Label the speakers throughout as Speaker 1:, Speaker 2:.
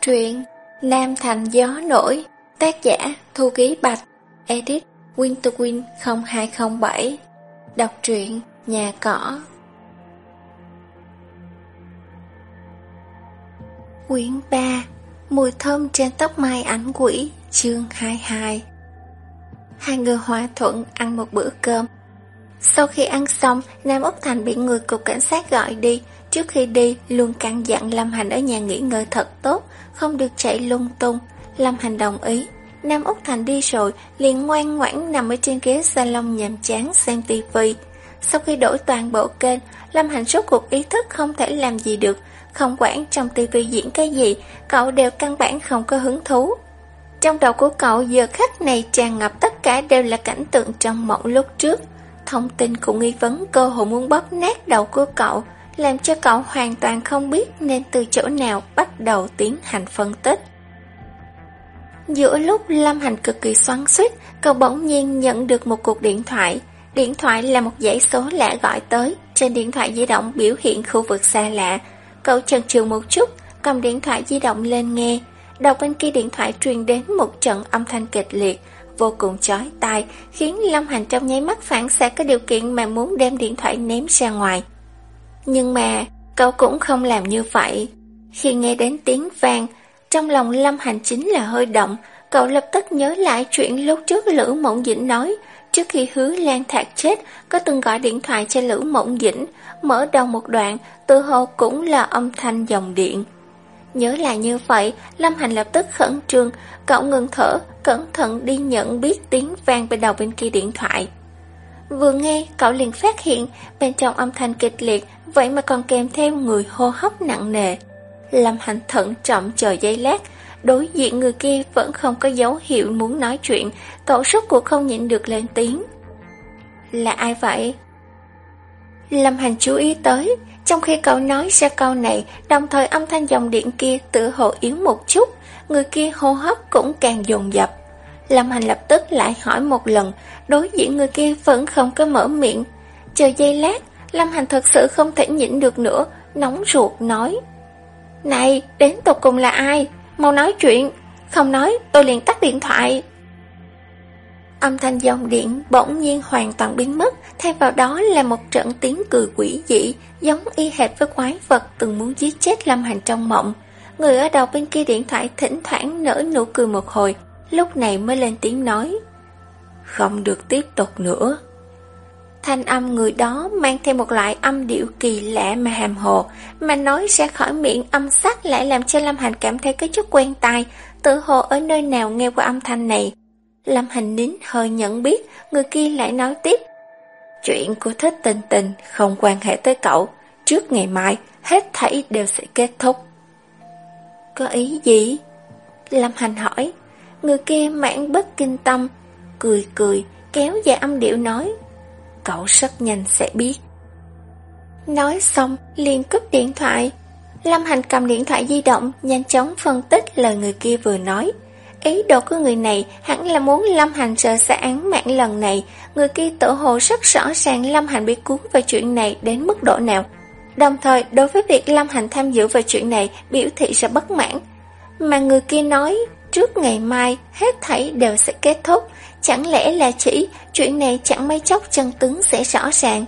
Speaker 1: Truyện Nam Thành Gió Nổi, Tác giả Thu Ký Bạch, Edit Winterwin 0207 Đọc truyện Nhà Cỏ. Quyển 3 Mùi thơm trên tóc mai ảnh quỷ, Chương 22 Hai người hòa thuận ăn một bữa cơm. Sau khi ăn xong, Nam Úc Thành bị người cục cảnh sát gọi đi Trước khi đi, luôn căn dặn Lâm Hành ở nhà nghỉ ngơi thật tốt, không được chạy lung tung. Lâm Hành đồng ý. Nam Úc Thành đi rồi, liền ngoan ngoãn nằm ở trên ghế salon nhàm chán xem tivi. Sau khi đổi toàn bộ kênh, Lâm Hành rốt cuộc ý thức không thể làm gì được. Không quản trong tivi diễn cái gì, cậu đều căn bản không có hứng thú. Trong đầu của cậu giờ khắc này tràn ngập tất cả đều là cảnh tượng trong mộng lúc trước. Thông tin cũng nghi vấn cơ hội muốn bóp nát đầu của cậu làm cho cậu hoàn toàn không biết nên từ chỗ nào bắt đầu tiến hành phân tích. Giữa lúc Lâm Hành cực kỳ xoắn xuýt, cậu bỗng nhiên nhận được một cuộc điện thoại. Điện thoại là một dãy số lạ gọi tới, trên điện thoại di động biểu hiện khu vực xa lạ. Cậu chần chừ một chút, cầm điện thoại di động lên nghe. Đầu bên kia điện thoại truyền đến một trận âm thanh kịch liệt, vô cùng chói tai, khiến Lâm Hành trong nháy mắt phản xạ cái điều kiện mà muốn đem điện thoại ném ra ngoài. Nhưng mà cậu cũng không làm như vậy. Khi nghe đến tiếng vang, trong lòng Lâm Hành chính là hơi động, cậu lập tức nhớ lại chuyện lúc trước Lữ Mộng Dĩnh nói, trước khi hứa Lan Thạc chết, có từng gọi điện thoại cho Lữ Mộng Dĩnh, mở đầu một đoạn, tự hồ cũng là âm thanh dòng điện. Nhớ lại như vậy, Lâm Hành lập tức khẩn trương, cậu ngừng thở, cẩn thận đi nhận biết tiếng vang bên đầu bên kia điện thoại. Vừa nghe, cậu liền phát hiện bên trong âm thanh kịch liệt, vậy mà còn kèm theo người hô hấp nặng nề. Lâm Hành thận trọng chờ giây lát, đối diện người kia vẫn không có dấu hiệu muốn nói chuyện, cậu rốt cuộc không nhịn được lên tiếng. Là ai vậy? Lâm Hành chú ý tới, trong khi cậu nói ra câu này, đồng thời âm thanh dòng điện kia tự hồ yếu một chút, người kia hô hấp cũng càng dồn dập. Lâm Hành lập tức lại hỏi một lần, đối diện người kia vẫn không có mở miệng. Chờ giây lát, Lâm Hành thật sự không thể nhịn được nữa, nóng ruột nói. Này, đến tục cùng là ai? Mau nói chuyện, không nói tôi liền tắt điện thoại. Âm thanh dòng điện bỗng nhiên hoàn toàn biến mất, thay vào đó là một trận tiếng cười quỷ dị, giống y hệt với quái vật từng muốn giết chết Lâm Hành trong mộng. Người ở đầu bên kia điện thoại thỉnh thoảng nở nụ cười một hồi, lúc này mới lên tiếng nói. Không được tiếp tục nữa. Thanh âm người đó mang theo một loại âm điệu kỳ lạ mà hàm hồ, mà nói ra khỏi miệng âm sắc lại làm cho Lâm Hành cảm thấy cái chút quen tai, tự hồ ở nơi nào nghe qua âm thanh này. Lâm Hành nín hơi nhận biết, người kia lại nói tiếp. Chuyện của thích tình tình không quan hệ tới cậu, trước ngày mai hết thảy đều sẽ kết thúc. Có ý gì? Lâm Hành hỏi, người kia mãn bất kinh tâm, cười cười, kéo dài âm điệu nói. Cậu rất nhanh sẽ biết. Nói xong, liền cúp điện thoại. Lâm Hành cầm điện thoại di động, nhanh chóng phân tích lời người kia vừa nói. Ý đồ của người này hẳn là muốn Lâm Hành sợ sẽ án mạng lần này. Người kia tự hồ rất rõ ràng Lâm Hành bị cuốn vào chuyện này đến mức độ nào. Đồng thời, đối với việc Lâm Hành tham dự vào chuyện này biểu thị sẽ bất mãn. Mà người kia nói, trước ngày mai, hết thảy đều sẽ kết thúc. Chẳng lẽ là chỉ chuyện này chẳng mấy chốc chân tướng sẽ rõ ràng?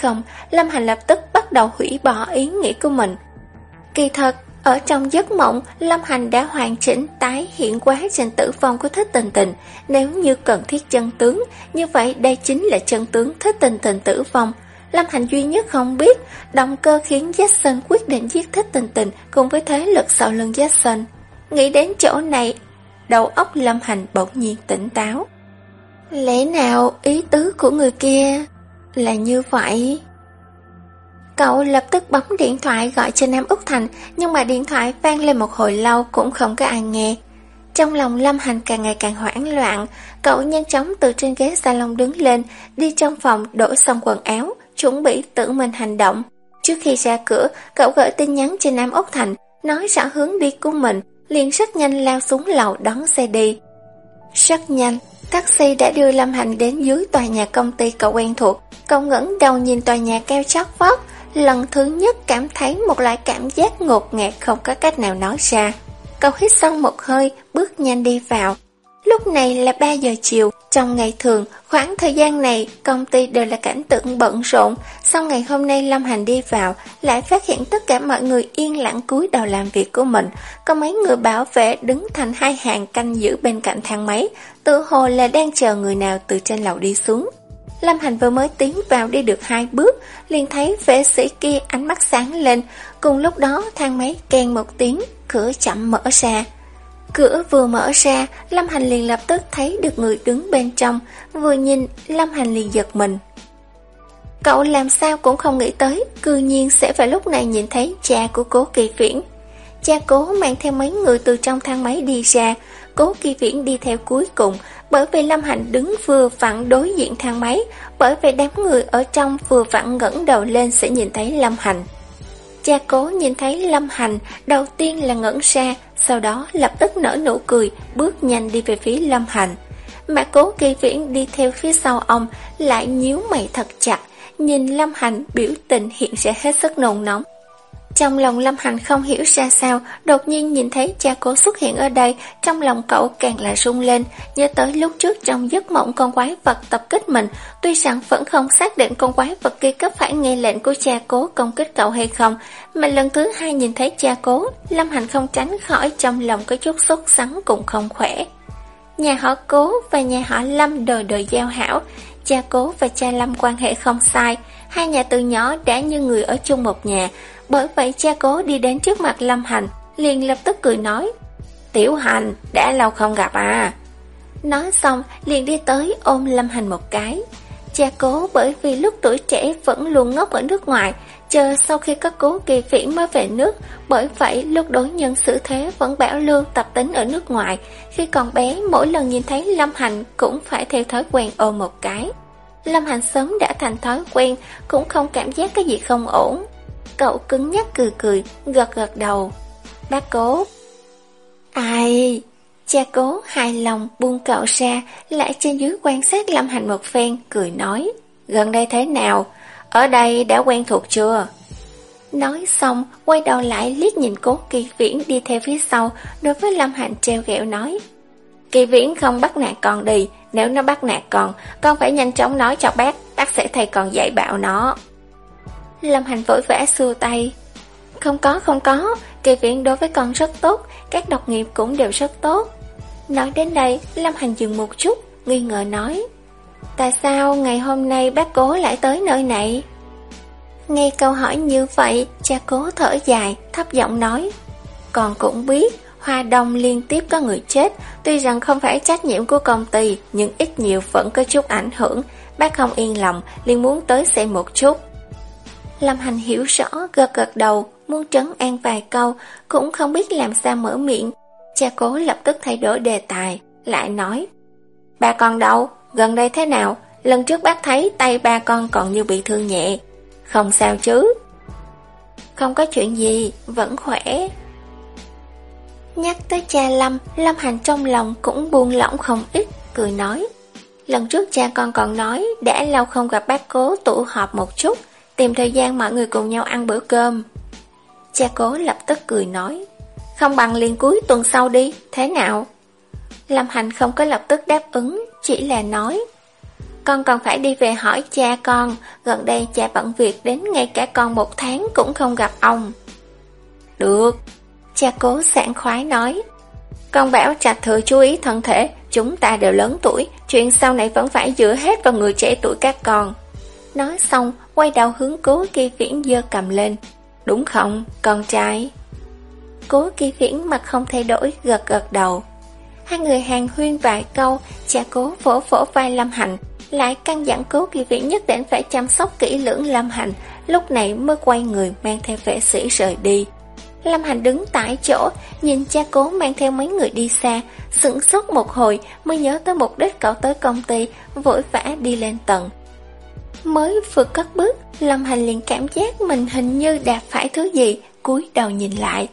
Speaker 1: Không, Lâm Hành lập tức bắt đầu hủy bỏ ý nghĩ của mình. Kỳ thật, ở trong giấc mộng, Lâm Hành đã hoàn chỉnh tái hiện quá trình tử vong của thích tình tình. Nếu như cần thiết chân tướng, như vậy đây chính là chân tướng thích tình tình tử vong. Lâm Hành duy nhất không biết động cơ khiến Jackson quyết định giết thích tình tình cùng với thế lực sau lưng Jackson. Nghĩ đến chỗ này, đầu óc Lâm Hành bỗng nhiên tỉnh táo. Lẽ nào ý tứ của người kia là như vậy? Cậu lập tức bấm điện thoại gọi cho Nam Úc Thành, nhưng mà điện thoại vang lên một hồi lâu cũng không có ai nghe. Trong lòng Lâm Hành càng ngày càng hoảng loạn, cậu nhanh chóng từ trên ghế salon đứng lên, đi trong phòng đổi xong quần áo, chuẩn bị tự mình hành động. Trước khi ra cửa, cậu gửi tin nhắn cho Nam Úc Thành, nói rõ hướng đi của mình, liền rất nhanh lao xuống lầu đón xe đi. Rất nhanh, taxi đã đưa Lâm Hành đến dưới tòa nhà công ty cậu quen thuộc. Cậu ngẩng đầu nhìn tòa nhà cao chót vót, lần thứ nhất cảm thấy một loại cảm giác ngột ngạt không có cách nào nói ra. cậu hít sâu một hơi, bước nhanh đi vào. Lúc này là 3 giờ chiều, trong ngày thường, khoảng thời gian này, công ty đều là cảnh tượng bận rộn. Sau ngày hôm nay Lâm Hành đi vào, lại phát hiện tất cả mọi người yên lặng cúi đầu làm việc của mình. Có mấy người bảo vệ đứng thành hai hàng canh giữ bên cạnh thang máy, tự hồ là đang chờ người nào từ trên lầu đi xuống. Lâm Hành vừa mới tiến vào đi được hai bước, liền thấy vệ sĩ kia ánh mắt sáng lên. Cùng lúc đó thang máy kèn một tiếng, cửa chậm mở ra. Cửa vừa mở ra, Lâm Hành liền lập tức thấy được người đứng bên trong, vừa nhìn, Lâm Hành liền giật mình. Cậu làm sao cũng không nghĩ tới, cư nhiên sẽ phải lúc này nhìn thấy cha của cố kỳ viễn. Cha cố mang theo mấy người từ trong thang máy đi ra, cố kỳ viễn đi theo cuối cùng, bởi vì Lâm Hành đứng vừa vặn đối diện thang máy, bởi vì đám người ở trong vừa vặn ngẩng đầu lên sẽ nhìn thấy Lâm Hành. Cha cố nhìn thấy Lâm Hành, đầu tiên là ngẩn ra, sau đó lập tức nở nụ cười, bước nhanh đi về phía Lâm Hành. Mà cố kỳ viễn đi theo phía sau ông, lại nhíu mày thật chặt, nhìn Lâm Hành biểu tình hiện ra hết sức nồng nóng. Trong lòng Lâm Hành không hiểu ra sao, đột nhiên nhìn thấy cha cố xuất hiện ở đây, trong lòng cậu càng là rung lên, nhớ tới lúc trước trong giấc mộng con quái vật tập kích mình, tuy rằng vẫn không xác định con quái vật kia có phải nghe lệnh của cha cố công kích cậu hay không, mà lần thứ hai nhìn thấy cha cố, Lâm Hành không tránh khỏi trong lòng có chút sốt sắng cũng không khỏe. Nhà họ cố và nhà họ Lâm đời đời giao hảo, cha cố và cha Lâm quan hệ không sai, hai nhà từ nhỏ đã như người ở chung một nhà, bởi vậy cha cố đi đến trước mặt Lâm Hành, liền lập tức cười nói, Tiểu Hành, đã lâu không gặp à. Nói xong, liền đi tới ôm Lâm Hành một cái. Cha cố bởi vì lúc tuổi trẻ vẫn luôn ngốc ở nước ngoài, chờ sau khi có cố kỳ viễn mới về nước, bởi vậy lúc đối nhân xử thế vẫn bảo lưu tập tính ở nước ngoài. Khi còn bé, mỗi lần nhìn thấy Lâm Hành cũng phải theo thói quen ôm một cái. Lâm Hành sớm đã thành thói quen, cũng không cảm giác cái gì không ổn. Cậu cứng nhắc cười cười, gật gật đầu. Bác cố. Ai... Cha cố hài lòng buông cậu ra, lại trên dưới quan sát Lâm Hành một phen, cười nói. Gần đây thế nào? Ở đây đã quen thuộc chưa? Nói xong, quay đầu lại liếc nhìn cố kỳ viễn đi theo phía sau, đối với Lâm Hành treo ghẹo nói. Kỳ viễn không bắt nạt con đi, nếu nó bắt nạt con, con phải nhanh chóng nói cho bác, bác sẽ thay con dạy bảo nó. Lâm Hành vội vã xua tay. Không có, không có, kỳ viện đối với con rất tốt, các độc nghiệp cũng đều rất tốt. Nói đến đây, Lâm Hành dừng một chút, nghi ngờ nói. Tại sao ngày hôm nay bác cố lại tới nơi này? Nghe câu hỏi như vậy, cha cố thở dài, thấp giọng nói. Còn cũng biết, Hoa Đông liên tiếp có người chết, tuy rằng không phải trách nhiệm của công ty, nhưng ít nhiều vẫn có chút ảnh hưởng. Bác không yên lòng, liền muốn tới xem một chút. Lâm Hành hiểu rõ, gật gật đầu, muốn trấn an vài câu, cũng không biết làm sao mở miệng. Cha cố lập tức thay đổi đề tài, lại nói. Ba con đâu? Gần đây thế nào? Lần trước bác thấy tay ba con còn như bị thương nhẹ. Không sao chứ? Không có chuyện gì, vẫn khỏe. Nhắc tới cha Lâm, Lâm Hành trong lòng cũng buông lỏng không ít, cười nói. Lần trước cha con còn nói đã lâu không gặp bác cố tụ họp một chút, Tìm thời gian mọi người cùng nhau ăn bữa cơm. Cha cố lập tức cười nói, Không bằng liền cuối tuần sau đi, Thế nào? Lâm Hành không có lập tức đáp ứng, Chỉ là nói, Con còn phải đi về hỏi cha con, Gần đây cha bận việc đến ngay cả con một tháng cũng không gặp ông. Được. Cha cố sảng khoái nói, Con bảo trạch thừa chú ý thân thể, Chúng ta đều lớn tuổi, Chuyện sau này vẫn phải dựa hết vào người trẻ tuổi các con. Nói xong quay đầu hướng cố kỳ viễn dơ cầm lên. Đúng không, con trai? Cố kỳ viễn mặt không thay đổi, gật gật đầu. Hai người hàng huyên vài câu, cha cố vỗ vỗ vai Lâm hạnh lại căn dặn cố kỳ viễn nhất định phải chăm sóc kỹ lưỡng Lâm hạnh lúc này mới quay người mang theo vệ sĩ rời đi. Lâm Hành đứng tại chỗ, nhìn cha cố mang theo mấy người đi xa, sững sốt một hồi mới nhớ tới mục đích cậu tới công ty, vội vã đi lên tầng. Mới vừa cất bước, Lâm Hành liền cảm giác mình hình như đạp phải thứ gì, cúi đầu nhìn lại.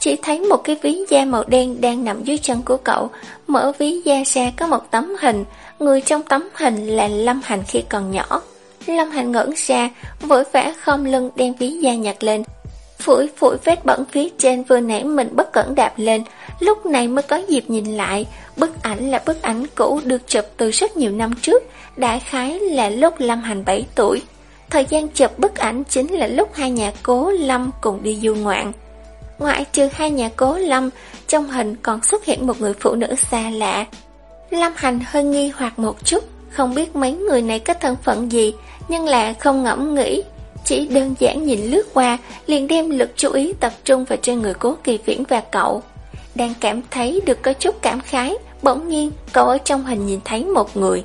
Speaker 1: Chỉ thấy một cái ví da màu đen đang nằm dưới chân của cậu, mở ví da ra có một tấm hình, người trong tấm hình là Lâm Hành khi còn nhỏ. Lâm Hành ngẩn ra, vội vã không lưng đem ví da nhặt lên. phủi phủi vết bẩn phía trên vừa nãy mình bất cẩn đạp lên, lúc này mới có dịp nhìn lại, bức ảnh là bức ảnh cũ được chụp từ rất nhiều năm trước, đại khái là lúc Lâm Hành 7 tuổi. Thời gian chụp bức ảnh chính là lúc hai nhà cố Lâm cùng đi du ngoạn. Ngoại trừ hai nhà cố Lâm, trong hình còn xuất hiện một người phụ nữ xa lạ. Lâm Hành hơi nghi hoặc một chút, không biết mấy người này có thân phận gì, nhưng là không ngẫm nghĩ. Chỉ đơn giản nhìn lướt qua, liền đem lực chú ý tập trung vào trên người cố kỳ viễn và cậu. Đang cảm thấy được có chút cảm khái, bỗng nhiên cậu ở trong hình nhìn thấy một người.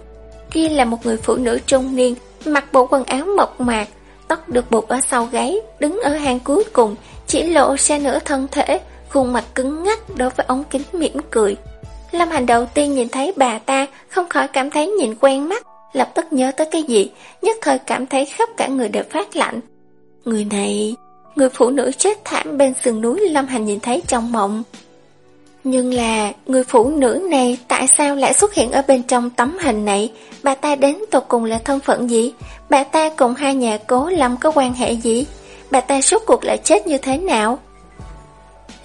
Speaker 1: Kia là một người phụ nữ trung niên, mặc bộ quần áo mộc mạc, tóc được buộc ở sau gáy, đứng ở hàng cuối cùng, chỉ lộ ra nửa thân thể, khuôn mặt cứng ngắc đối với ống kính mỉm cười. Lâm Hành đầu tiên nhìn thấy bà ta, không khỏi cảm thấy nhìn quen mắt, lập tức nhớ tới cái gì, nhất thời cảm thấy khắp cả người đều phát lạnh. Người này, người phụ nữ chết thảm bên sườn núi Lâm Hành nhìn thấy trong mộng. Nhưng là, người phụ nữ này tại sao lại xuất hiện ở bên trong tấm hình này? Bà ta đến tột cùng là thân phận gì? Bà ta cùng hai nhà cố Lâm có quan hệ gì? Bà ta suốt cuộc lại chết như thế nào?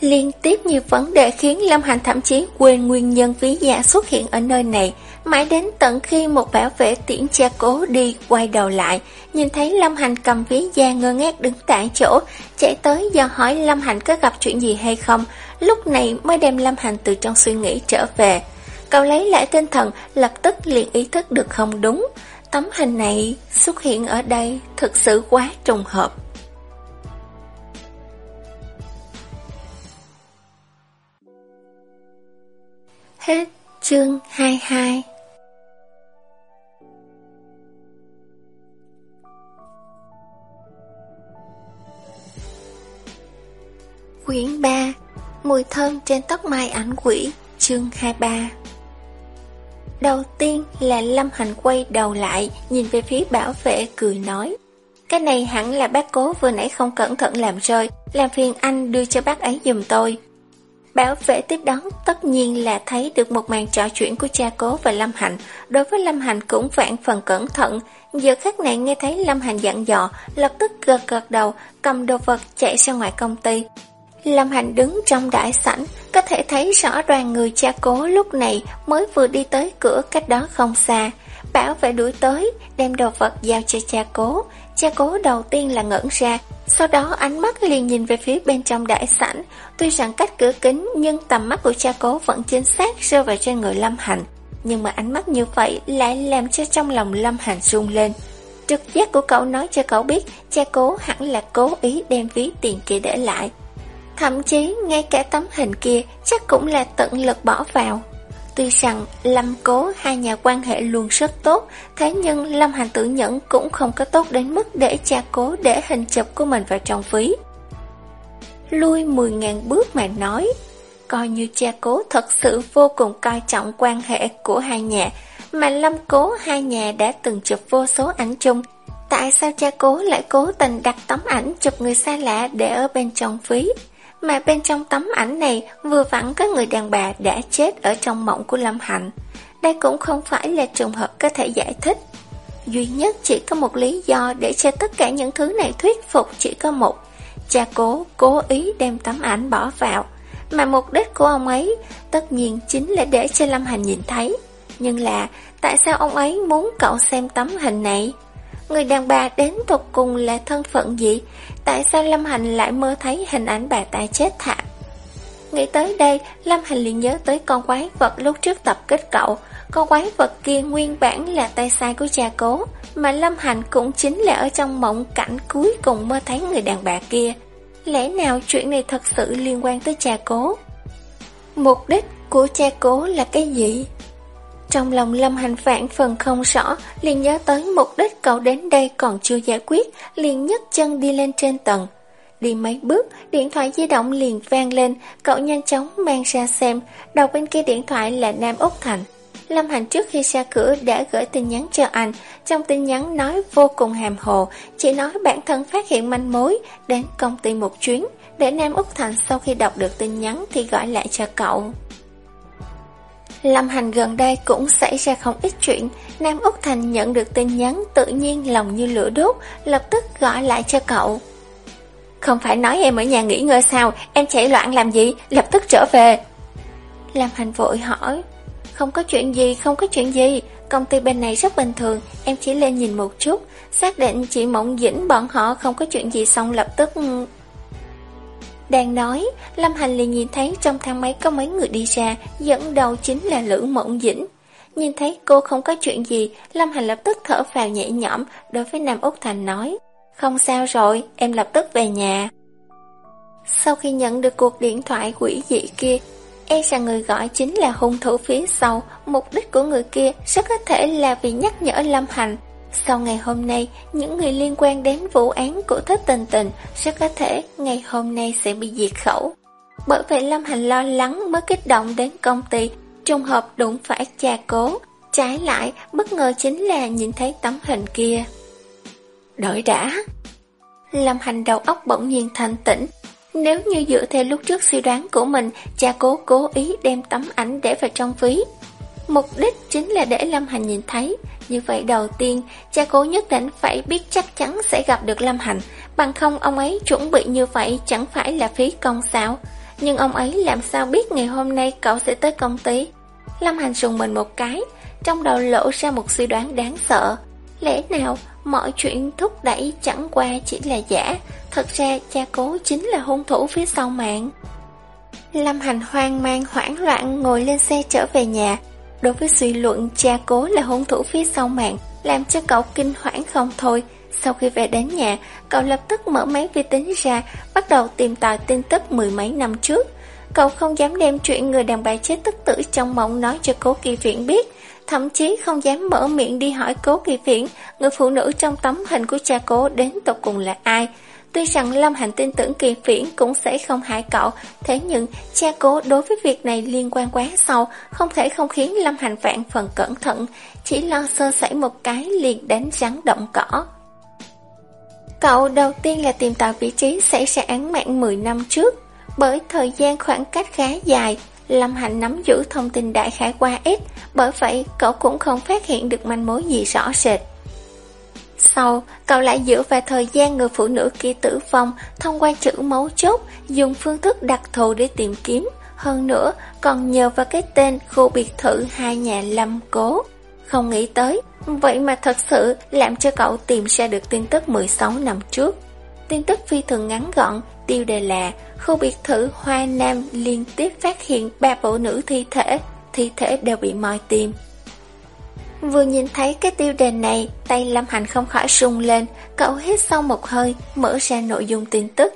Speaker 1: Liên tiếp nhiều vấn đề khiến Lâm Hành thậm chí quên nguyên nhân ví giả xuất hiện ở nơi này, mãi đến tận khi một bảo vệ tiễn cha cố đi quay đầu lại, nhìn thấy Lâm Hành cầm ví da ngơ ngác đứng tại chỗ, chạy tới do hỏi Lâm Hành có gặp chuyện gì hay không, lúc này mới đem Lâm Hành từ trong suy nghĩ trở về. Cậu lấy lại tinh thần, lập tức liền ý thức được không đúng. Tấm hình này xuất hiện ở đây thực sự quá trùng hợp. Hết chương 22 Quyển 3 Mùi thơm trên tóc mai ảnh quỷ Chương 23 Đầu tiên là Lâm Hành quay đầu lại Nhìn về phía bảo vệ cười nói Cái này hẳn là bác cố vừa nãy không cẩn thận làm rơi Làm phiền anh đưa cho bác ấy dùm tôi Bảo vệ tiếp đón tất nhiên là thấy được một màn trò chuyện của cha cố và Lâm Hạnh. Đối với Lâm Hạnh cũng vạn phần cẩn thận. Giờ khắc này nghe thấy Lâm Hạnh dặn dò, lập tức gật gật đầu, cầm đồ vật chạy ra ngoài công ty. Lâm Hành đứng trong đại sảnh, có thể thấy rõ đoàn người cha cố lúc này mới vừa đi tới cửa cách đó không xa. Bảo vệ đuổi tới, đem đồ vật giao cho cha cố. Cha cố đầu tiên là ngẩn ra, sau đó ánh mắt liền nhìn về phía bên trong đại sảnh, tuy rằng cách cửa kính nhưng tầm mắt của cha cố vẫn chính xác rơi vào trên người Lâm Hành. Nhưng mà ánh mắt như vậy lại làm cho trong lòng Lâm Hành rung lên. Trực giác của cậu nói cho cậu biết cha cố hẳn là cố ý đem ví tiền kia để lại. Thậm chí ngay cả tấm hình kia chắc cũng là tận lực bỏ vào. Tuy rằng Lâm Cố hai nhà quan hệ luôn rất tốt, thế nhưng Lâm Hành tử nhẫn cũng không có tốt đến mức để cha cố để hình chụp của mình vào trong ví. Lui 10.000 bước mà nói, coi như cha cố thật sự vô cùng coi trọng quan hệ của hai nhà, mà Lâm Cố hai nhà đã từng chụp vô số ảnh chung. Tại sao cha cố lại cố tình đặt tấm ảnh chụp người xa lạ để ở bên trong ví? Mà bên trong tấm ảnh này vừa vặn có người đàn bà đã chết ở trong mộng của Lâm Hạnh. Đây cũng không phải là trường hợp có thể giải thích. Duy nhất chỉ có một lý do để cho tất cả những thứ này thuyết phục chỉ có một. Cha cố cố ý đem tấm ảnh bỏ vào. Mà mục đích của ông ấy tất nhiên chính là để cho Lâm Hành nhìn thấy. Nhưng là, tại sao ông ấy muốn cậu xem tấm hình này? Người đàn bà đến tục cùng là thân phận gì? Tại sao Lâm Hành lại mơ thấy hình ảnh bà ta chết thảm? Nghĩ tới đây, Lâm Hành liền nhớ tới con quái vật lúc trước tập kích cậu. Con quái vật kia nguyên bản là tay sai của cha cố, mà Lâm Hành cũng chính là ở trong mộng cảnh cuối cùng mơ thấy người đàn bà kia. Lẽ nào chuyện này thật sự liên quan tới cha cố? Mục đích của cha cố là cái gì? Trong lòng Lâm Hành vạn phần không rõ, liền nhớ tới mục đích cậu đến đây còn chưa giải quyết, liền nhấc chân đi lên trên tầng. Đi mấy bước, điện thoại di động liền vang lên, cậu nhanh chóng mang ra xem, đầu bên kia điện thoại là Nam Úc Thành. Lâm Hành trước khi ra cửa đã gửi tin nhắn cho anh, trong tin nhắn nói vô cùng hàm hồ, chỉ nói bản thân phát hiện manh mối, đến công ty một chuyến, để Nam Úc Thành sau khi đọc được tin nhắn thì gọi lại cho cậu. Lâm Hành gần đây cũng xảy ra không ít chuyện, Nam Úc Thành nhận được tin nhắn tự nhiên lòng như lửa đốt, lập tức gọi lại cho cậu. Không phải nói em ở nhà nghỉ ngơi sao? Em chạy loạn làm gì? Lập tức trở về. Lâm Hành vội hỏi. Không có chuyện gì không có chuyện gì. Công ty bên này rất bình thường. Em chỉ lên nhìn một chút. Xác định chị Mộng Dĩnh bọn họ không có chuyện gì xong lập tức đang nói, Lâm Hành liền nhìn thấy trong thang máy có mấy người đi ra, dẫn đầu chính là Lữ Mộng Dĩnh. Nhìn thấy cô không có chuyện gì, Lâm Hành lập tức thở phào nhẹ nhõm, đối với Nam Úc Thành nói, không sao rồi, em lập tức về nhà. Sau khi nhận được cuộc điện thoại quỷ dị kia, e rằng người gọi chính là hung thủ phía sau, mục đích của người kia rất có thể là vì nhắc nhở Lâm Hành sau ngày hôm nay, những người liên quan đến vụ án của Thích Tình Tình rất có thể ngày hôm nay sẽ bị diệt khẩu. Bởi vậy Lâm Hành lo lắng mới kích động đến công ty, trùng hợp đụng phải cha cố. Trái lại, bất ngờ chính là nhìn thấy tấm hình kia. Đợi đã! Lâm Hành đầu óc bỗng nhiên thành tỉnh. Nếu như dựa theo lúc trước suy đoán của mình, cha cố cố ý đem tấm ảnh để vào trong ví. Mục đích chính là để Lâm Hành nhìn thấy, như vậy đầu tiên, cha cố nhất định phải biết chắc chắn sẽ gặp được Lâm Hành, bằng không ông ấy chuẩn bị như vậy chẳng phải là phí công sao. Nhưng ông ấy làm sao biết ngày hôm nay cậu sẽ tới công ty? Lâm Hành sùng mình một cái, trong đầu lộ ra một suy đoán đáng sợ. Lẽ nào mọi chuyện thúc đẩy chẳng qua chỉ là giả, thật ra cha cố chính là hung thủ phía sau mạng. Lâm Hành hoang mang hoảng loạn ngồi lên xe trở về nhà, Đối với suy luận cha cố là hung thủ phía sau mạng, làm cho cậu kinh hoảng không thôi. Sau khi về đến nhà, cậu lập tức mở máy vi tính ra, bắt đầu tìm tòi tin tức mười mấy năm trước. Cậu không dám đem chuyện người đàn bà chết tức tử trong mộng nói cho cố kỳ viện biết, thậm chí không dám mở miệng đi hỏi cố kỳ viện, người phụ nữ trong tấm hình của cha cố đến tột cùng là ai. Tuy rằng Lâm Hành tin tưởng kỳ phiển cũng sẽ không hại cậu, thế nhưng cha cố đối với việc này liên quan quá sâu, không thể không khiến Lâm Hành vạn phần cẩn thận, chỉ lo sơ sẩy một cái liền đánh rắn động cỏ. Cậu đầu tiên là tìm tòi vị trí xảy ra án mạng 10 năm trước, bởi thời gian khoảng cách khá dài, Lâm Hành nắm giữ thông tin đại khái qua ít, bởi vậy cậu cũng không phát hiện được manh mối gì rõ rệt. Sau, cậu lại dựa vào thời gian người phụ nữ kia tử vong thông qua chữ mấu chốt, dùng phương thức đặc thù để tìm kiếm. Hơn nữa, còn nhờ vào cái tên khu biệt thự hai nhà lâm cố. Không nghĩ tới, vậy mà thật sự làm cho cậu tìm ra được tin tức 16 năm trước. Tin tức phi thường ngắn gọn, tiêu đề là khu biệt thự Hoa Nam liên tiếp phát hiện ba bộ nữ thi thể, thi thể đều bị moi tim. Vừa nhìn thấy cái tiêu đề này, tay Lâm Hành không khỏi rung lên, cậu hít sâu một hơi, mở ra nội dung tin tức.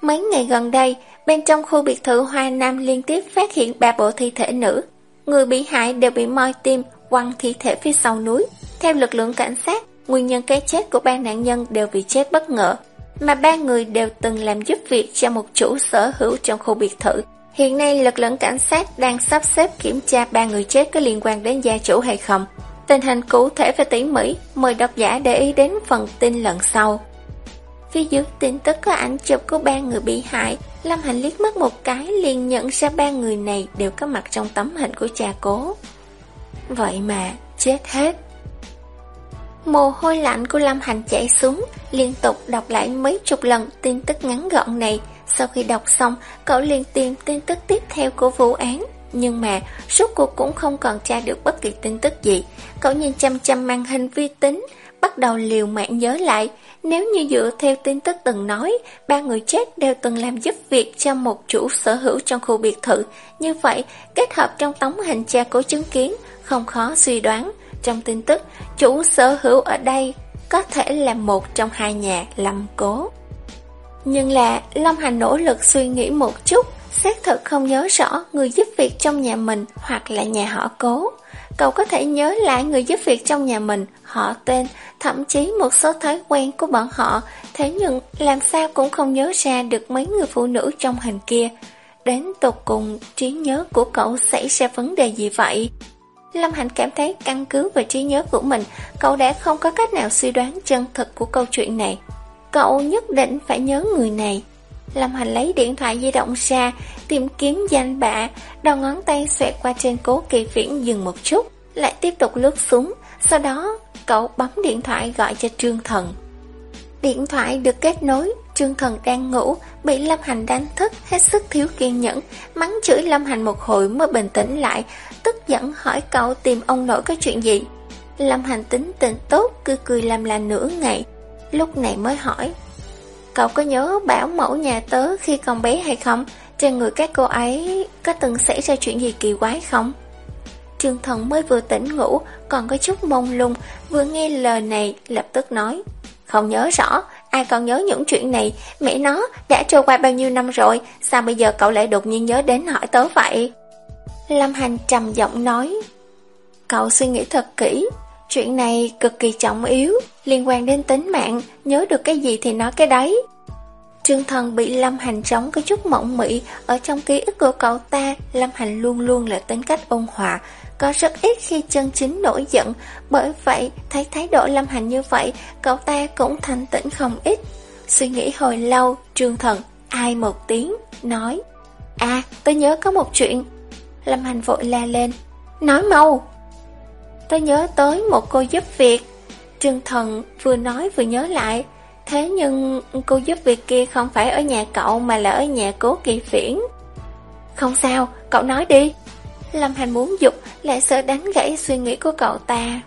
Speaker 1: Mấy ngày gần đây, bên trong khu biệt thự Hoa Nam liên tiếp phát hiện ba bộ thi thể nữ. Người bị hại đều bị moi tim, quăng thi thể phía sau núi. Theo lực lượng cảnh sát, nguyên nhân cái chết của ba nạn nhân đều bị chết bất ngờ, mà ba người đều từng làm giúp việc cho một chủ sở hữu trong khu biệt thự, Hiện nay lực lượng cảnh sát đang sắp xếp kiểm tra ba người chết có liên quan đến gia chủ hay không. Tình hình cụ thể và tỉ mỉ, mời độc giả để ý đến phần tin lần sau. Phía dưới tin tức có ảnh chụp của ba người bị hại, Lâm Hành liếc mắt một cái liền nhận ra ba người này đều có mặt trong tấm hình của cha cố. Vậy mà, chết hết. Mồ hôi lạnh của Lâm Hành chảy xuống, liên tục đọc lại mấy chục lần tin tức ngắn gọn này, sau khi đọc xong, cậu liền tìm tin tức tiếp theo của vụ án. Nhưng mà, suốt cuộc cũng không còn tra được bất kỳ tin tức gì. Cậu nhìn chăm chăm màn hình vi tính, bắt đầu liều mạng nhớ lại. Nếu như dựa theo tin tức từng nói, ba người chết đều từng làm giúp việc cho một chủ sở hữu trong khu biệt thự. Như vậy, kết hợp trong tấm hình cha của chứng kiến, không khó suy đoán. Trong tin tức, chủ sở hữu ở đây có thể là một trong hai nhà lâm cố. Nhưng là Long Hành nỗ lực suy nghĩ một chút, xác thực không nhớ rõ người giúp việc trong nhà mình hoặc là nhà họ cố. Cậu có thể nhớ lại người giúp việc trong nhà mình, họ tên, thậm chí một số thói quen của bọn họ, thế nhưng làm sao cũng không nhớ ra được mấy người phụ nữ trong hình kia. Đến tục cùng, trí nhớ của cậu xảy ra vấn đề gì vậy? Lâm Hành cảm thấy căn cứ về trí nhớ của mình, cậu đã không có cách nào suy đoán chân thực của câu chuyện này. Cậu nhất định phải nhớ người này. Lâm Hành lấy điện thoại di động ra, tìm kiếm danh bạ, đầu ngón tay xoẹt qua trên cố kỳ viễn dừng một chút, lại tiếp tục lướt xuống, sau đó cậu bấm điện thoại gọi cho Trương Thần. Điện thoại được kết nối, Trương Thần đang ngủ, bị Lâm Hành đánh thức, hết sức thiếu kiên nhẫn, mắng chửi Lâm Hành một hồi mới bình tĩnh lại, tức giận hỏi cậu tìm ông nội có chuyện gì. Lâm Hành tính tình tốt, cứ cười làm là nửa ngày, lúc này mới hỏi. Cậu có nhớ bảo mẫu nhà tớ khi còn bé hay không? Trên người các cô ấy có từng xảy ra chuyện gì kỳ quái không? Trương Thần mới vừa tỉnh ngủ, còn có chút mông lung, vừa nghe lời này lập tức nói. Không nhớ rõ, ai còn nhớ những chuyện này, mẹ nó đã trôi qua bao nhiêu năm rồi, sao bây giờ cậu lại đột nhiên nhớ đến hỏi tớ vậy? Lâm Hành trầm giọng nói. Cậu suy nghĩ thật kỹ, chuyện này cực kỳ trọng yếu, liên quan đến tính mạng, nhớ được cái gì thì nói cái đấy. Trương Thần bị Lâm Hành trống có chút mộng mị, ở trong ký ức của cậu ta, Lâm Hành luôn luôn là tính cách ôn hòa, có rất ít khi chân chính nổi giận, bởi vậy thấy thái độ Lâm Hành như vậy, cậu ta cũng thanh tĩnh không ít. Suy nghĩ hồi lâu, Trương Thần ai một tiếng, nói À, tôi nhớ có một chuyện. Lâm Hành vội la lên, nói mau. Tôi nhớ tới một cô giúp việc. Trương Thần vừa nói vừa nhớ lại, thế nhưng cô giúp việc kia không phải ở nhà cậu mà là ở nhà cố kỳ phiển. Không sao, cậu nói đi. Lâm Hành muốn dục lại sợ đánh gãy suy nghĩ của cậu ta.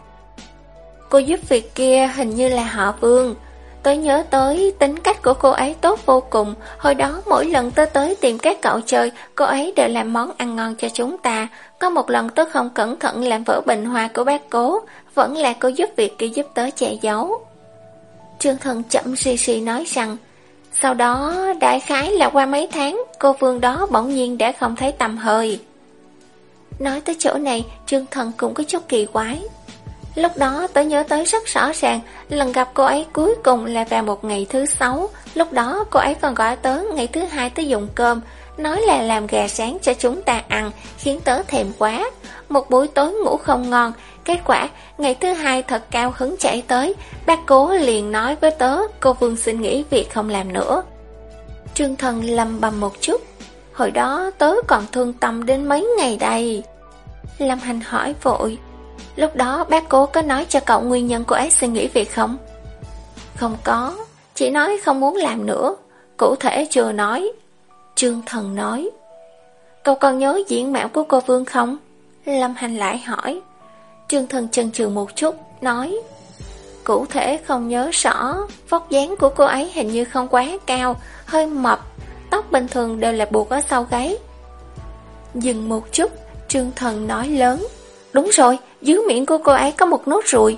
Speaker 1: Cô giúp việc kia hình như là họ Vương. Tôi nhớ tới tính cách của cô ấy tốt vô cùng. Hồi đó mỗi lần tôi tới tìm các cậu chơi, cô ấy đều làm món ăn ngon cho chúng ta. Có một lần tôi không cẩn thận làm vỡ bình hoa của bác cố, vẫn là cô giúp việc kia giúp tớ che giấu. Trương Thần chậm xì xì nói rằng, sau đó đại khái là qua mấy tháng, cô Vương đó bỗng nhiên đã không thấy tầm hơi. Nói tới chỗ này, Trương Thần cũng có chút kỳ quái. Lúc đó tớ nhớ tới rất rõ ràng, lần gặp cô ấy cuối cùng là vào một ngày thứ sáu. Lúc đó cô ấy còn gọi tớ ngày thứ hai tới dùng cơm, nói là làm gà sáng cho chúng ta ăn, khiến tớ thèm quá. Một buổi tối ngủ không ngon, kết quả ngày thứ hai thật cao hứng chạy tới, bác cố liền nói với tớ cô Vương xin nghỉ việc không làm nữa. Trương Thần lầm bầm một chút, Hồi đó tớ còn thương tâm đến mấy ngày đây Lâm Hành hỏi vội Lúc đó bác cố có nói cho cậu nguyên nhân của ấy xin nghỉ việc không? Không có Chỉ nói không muốn làm nữa Cụ thể chưa nói Trương Thần nói Cậu còn nhớ diễn mạo của cô Vương không? Lâm Hành lại hỏi Trương Thần chần chừ một chút Nói Cụ thể không nhớ rõ Vóc dáng của cô ấy hình như không quá cao Hơi mập tóc bình thường đều là buộc ở sau gáy. Dừng một chút, Trương Thần nói lớn. Đúng rồi, dưới miệng của cô ấy có một nốt ruồi.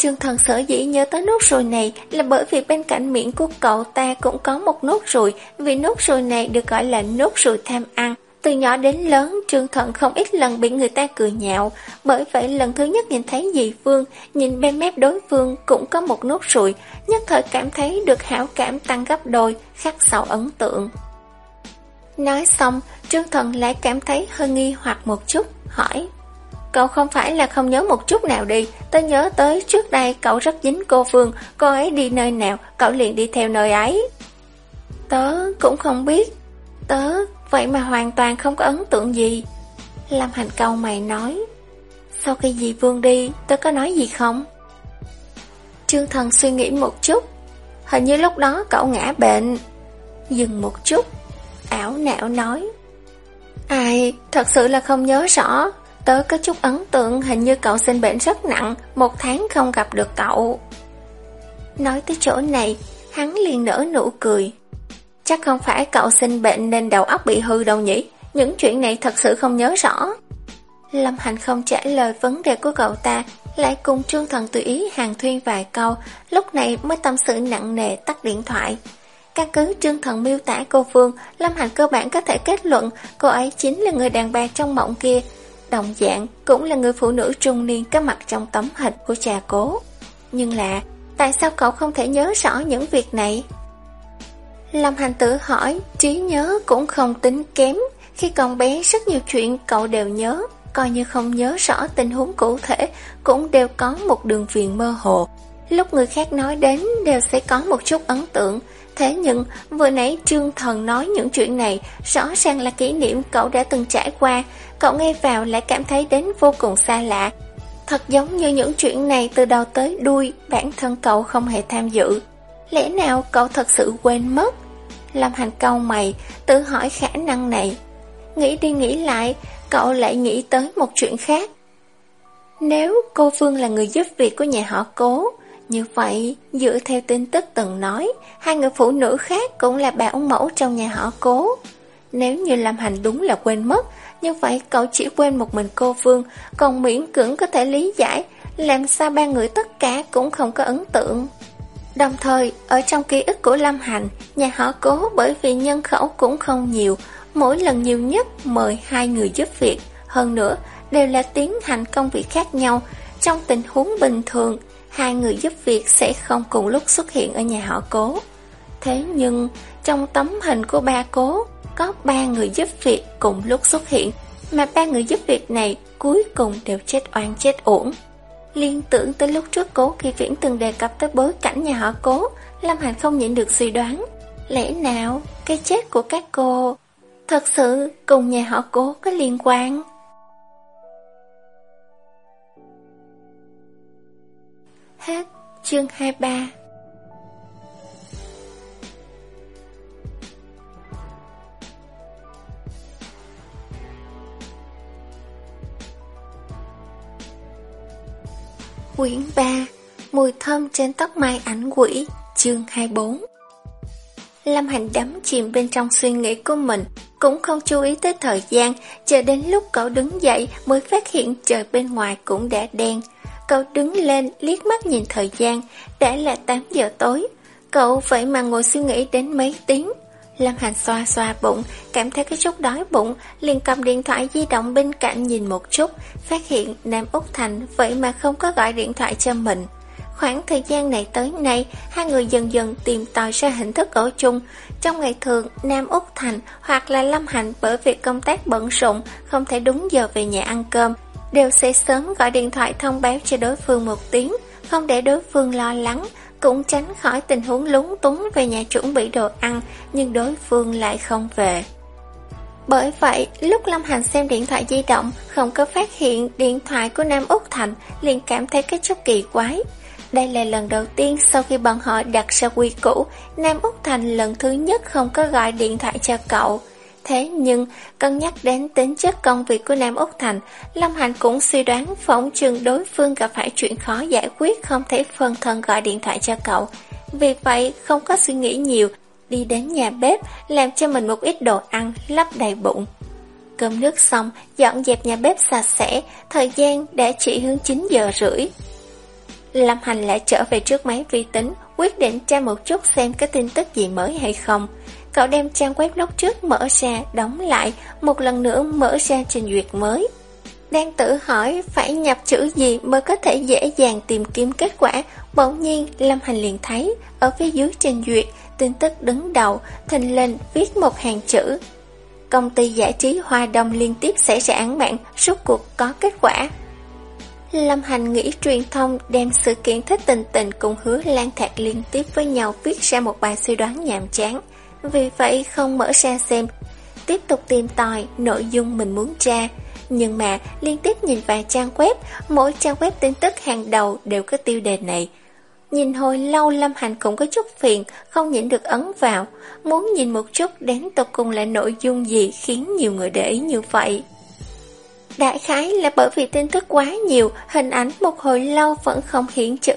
Speaker 1: Trương Thần sở dĩ nhớ tới nốt ruồi này là bởi vì bên cạnh miệng của cậu ta cũng có một nốt ruồi, vì nốt ruồi này được gọi là nốt ruồi tham ăn. Từ nhỏ đến lớn, Trương Thần không ít lần bị người ta cười nhạo, bởi vậy lần thứ nhất nhìn thấy dì Phương, nhìn bên mép đối phương cũng có một nốt ruồi, nhất thời cảm thấy được hảo cảm tăng gấp đôi, khắc sâu ấn tượng. Nói xong, Trương Thần lại cảm thấy hơi nghi hoặc một chút, hỏi Cậu không phải là không nhớ một chút nào đi. Tớ nhớ tới trước đây cậu rất dính cô Phương. Cô ấy đi nơi nào, Cậu liền đi theo nơi ấy. Tớ cũng không biết. Tớ, Vậy mà hoàn toàn không có ấn tượng gì. Lâm Hành câu mày nói, Sau khi dì Vương đi, Tớ có nói gì không? Trương Thần suy nghĩ một chút. Hình như lúc đó cậu ngã bệnh. Dừng một chút. Ảo não nói, Ai, thật sự là không nhớ rõ. Tớ có chút ấn tượng, Hình như cậu sinh bệnh rất nặng, Một tháng không gặp được cậu. Nói tới chỗ này, Hắn liền nở nụ cười. Chắc không phải cậu sinh bệnh nên đầu óc bị hư đâu nhỉ? Những chuyện này thật sự không nhớ rõ. Lâm Hành không trả lời vấn đề của cậu ta, Lại cùng Trương Thần tùy ý hàng thuyên vài câu, Lúc này mới tâm sự nặng nề, tắt điện thoại. Căn cứ Trương Thần miêu tả cô Phương, Lâm Hành cơ bản có thể kết luận Cô ấy chính là người đàn bà trong mộng kia Đồng dạng cũng là người phụ nữ trung niên Có mặt trong tấm hình của cha cố. Nhưng là Tại sao cậu không thể nhớ rõ những việc này? Lâm Hành Tử hỏi, trí nhớ cũng không tính kém, khi còn bé rất nhiều chuyện cậu đều nhớ, coi như không nhớ rõ tình huống cụ thể, cũng đều có một đường viền mơ hồ. Lúc người khác nói đến đều sẽ có một chút ấn tượng, thế nhưng vừa nãy Trương Thần nói những chuyện này rõ ràng là kỷ niệm cậu đã từng trải qua, cậu nghe vào lại cảm thấy đến vô cùng xa lạ. Thật giống như những chuyện này từ đầu tới đuôi bản thân cậu không hề tham dự. Lẽ nào cậu thật sự quên mất? Lâm Hành câu mày, tự hỏi khả năng này. Nghĩ đi nghĩ lại, cậu lại nghĩ tới một chuyện khác. Nếu cô Phương là người giúp việc của nhà họ cố, như vậy, dựa theo tin tức từng nói, hai người phụ nữ khác cũng là bà ông mẫu trong nhà họ cố. Nếu như Lâm Hành đúng là quên mất, như vậy cậu chỉ quên một mình cô Vương còn miễn cưỡng có thể lý giải, làm sao ba người tất cả cũng không có ấn tượng. Đồng thời, ở trong ký ức của Lâm Hành, nhà họ cố bởi vì nhân khẩu cũng không nhiều, mỗi lần nhiều nhất mời hai người giúp việc. Hơn nữa, đều là tiến hành công việc khác nhau. Trong tình huống bình thường, hai người giúp việc sẽ không cùng lúc xuất hiện ở nhà họ cố. Thế nhưng, trong tấm hình của ba cố, có ba người giúp việc cùng lúc xuất hiện, mà ba người giúp việc này cuối cùng đều chết oan chết uổng. Liên tưởng tới lúc trước cố khi viễn từng đề cập tới bối cảnh nhà họ cố, Lâm Hành không nhịn được suy đoán. Lẽ nào cái chết của các cô thật sự cùng nhà họ cố có liên quan? Hết chương 23 Quyển 3 Mùi thơm trên tóc mai ảnh quỷ, Chương 24 Lâm Hành đắm chìm bên trong suy nghĩ của mình, Cũng không chú ý tới thời gian, Chờ đến lúc cậu đứng dậy Mới phát hiện trời bên ngoài cũng đã đen. Cậu đứng lên liếc mắt nhìn thời gian Đã là 8 giờ tối Cậu vậy mà ngồi suy nghĩ đến mấy tiếng Lâm Hành xoa xoa bụng, cảm thấy cái chút đói bụng, liền cầm điện thoại di động bên cạnh nhìn một chút, phát hiện Nam Úc Thành vậy mà không có gọi điện thoại cho mình. Khoảng thời gian này tới nay, hai người dần dần tìm tòi ra hình thức ở chung. Trong ngày thường, Nam Úc Thành hoặc là Lâm hạnh bởi vì công tác bận rộn, không thể đúng giờ về nhà ăn cơm, đều sẽ sớm gọi điện thoại thông báo cho đối phương một tiếng, không để đối phương lo lắng, cũng tránh khỏi tình huống lúng túng về nhà chuẩn bị đồ ăn, nhưng đối phương lại không về. Bởi vậy, lúc Lâm Hành xem điện thoại di động, không có phát hiện điện thoại của Nam Úc Thành, liền cảm thấy cái chút kỳ quái. Đây là lần đầu tiên sau khi bọn họ đặt ra quy cũ, Nam Úc Thành lần thứ nhất không có gọi điện thoại cho cậu. Thế nhưng, cân nhắc đến tính chất công việc của Nam Úc Thành, Lâm Hành cũng suy đoán phỏng chừng đối phương gặp phải chuyện khó giải quyết không thể phân thân gọi điện thoại cho cậu. Vì vậy, không có suy nghĩ nhiều, đi đến nhà bếp, làm cho mình một ít đồ ăn, lấp đầy bụng. Cơm nước xong, dọn dẹp nhà bếp sạch sẽ, thời gian đã chỉ hướng 9 giờ rưỡi. Lâm Hành lại trở về trước máy vi tính, quyết định tra một chút xem có tin tức gì mới hay không. Cậu đem trang web lúc trước mở ra, đóng lại, một lần nữa mở ra trình duyệt mới. Đang tự hỏi phải nhập chữ gì mới có thể dễ dàng tìm kiếm kết quả, bỗng nhiên Lâm Hành liền thấy, ở phía dưới trình duyệt, tin tức đứng đầu, thình lên viết một hàng chữ. Công ty giải trí Hoa Đông liên tiếp xảy ra án mạng, suốt cuộc có kết quả. Lâm Hành nghĩ truyền thông đem sự kiện thích tình tình cùng hứa lan thạc liên tiếp với nhau viết ra một bài suy đoán nhàm chán. Vì vậy không mở ra xem. Tiếp tục tìm tòi nội dung mình muốn tra. Nhưng mà liên tiếp nhìn vài trang web, Mỗi trang web tin tức hàng đầu đều có tiêu đề này. Nhìn hồi lâu Lâm Hành cũng có chút phiền, Không nhịn được ấn vào. Muốn nhìn một chút đến tục cùng là nội dung gì Khiến nhiều người để ý như vậy. Đại khái là bởi vì tin tức quá nhiều, Hình ảnh một hồi lâu vẫn không hiển chữ.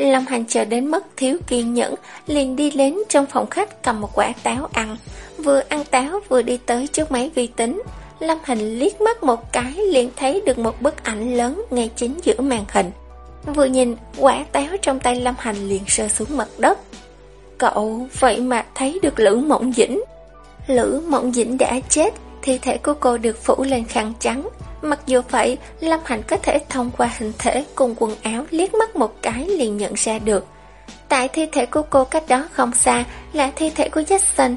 Speaker 1: Lâm Hành chờ đến mức thiếu kiên nhẫn, liền đi đến trong phòng khách cầm một quả táo ăn. Vừa ăn táo vừa đi tới trước máy vi tính. Lâm Hành liếc mắt một cái liền thấy được một bức ảnh lớn ngay chính giữa màn hình. Vừa nhìn, quả táo trong tay Lâm Hành liền rơi xuống mặt đất. Cậu vậy mà thấy được Lữ Mộng Dĩnh. Lữ Mộng Dĩnh đã chết, thi thể của cô được phủ lên khăn trắng, Mặc dù vậy, Lâm Hành có thể thông qua hình thể cùng quần áo liếc mắt một cái liền nhận ra được. Tại thi thể của cô cách đó không xa là thi thể của Jackson.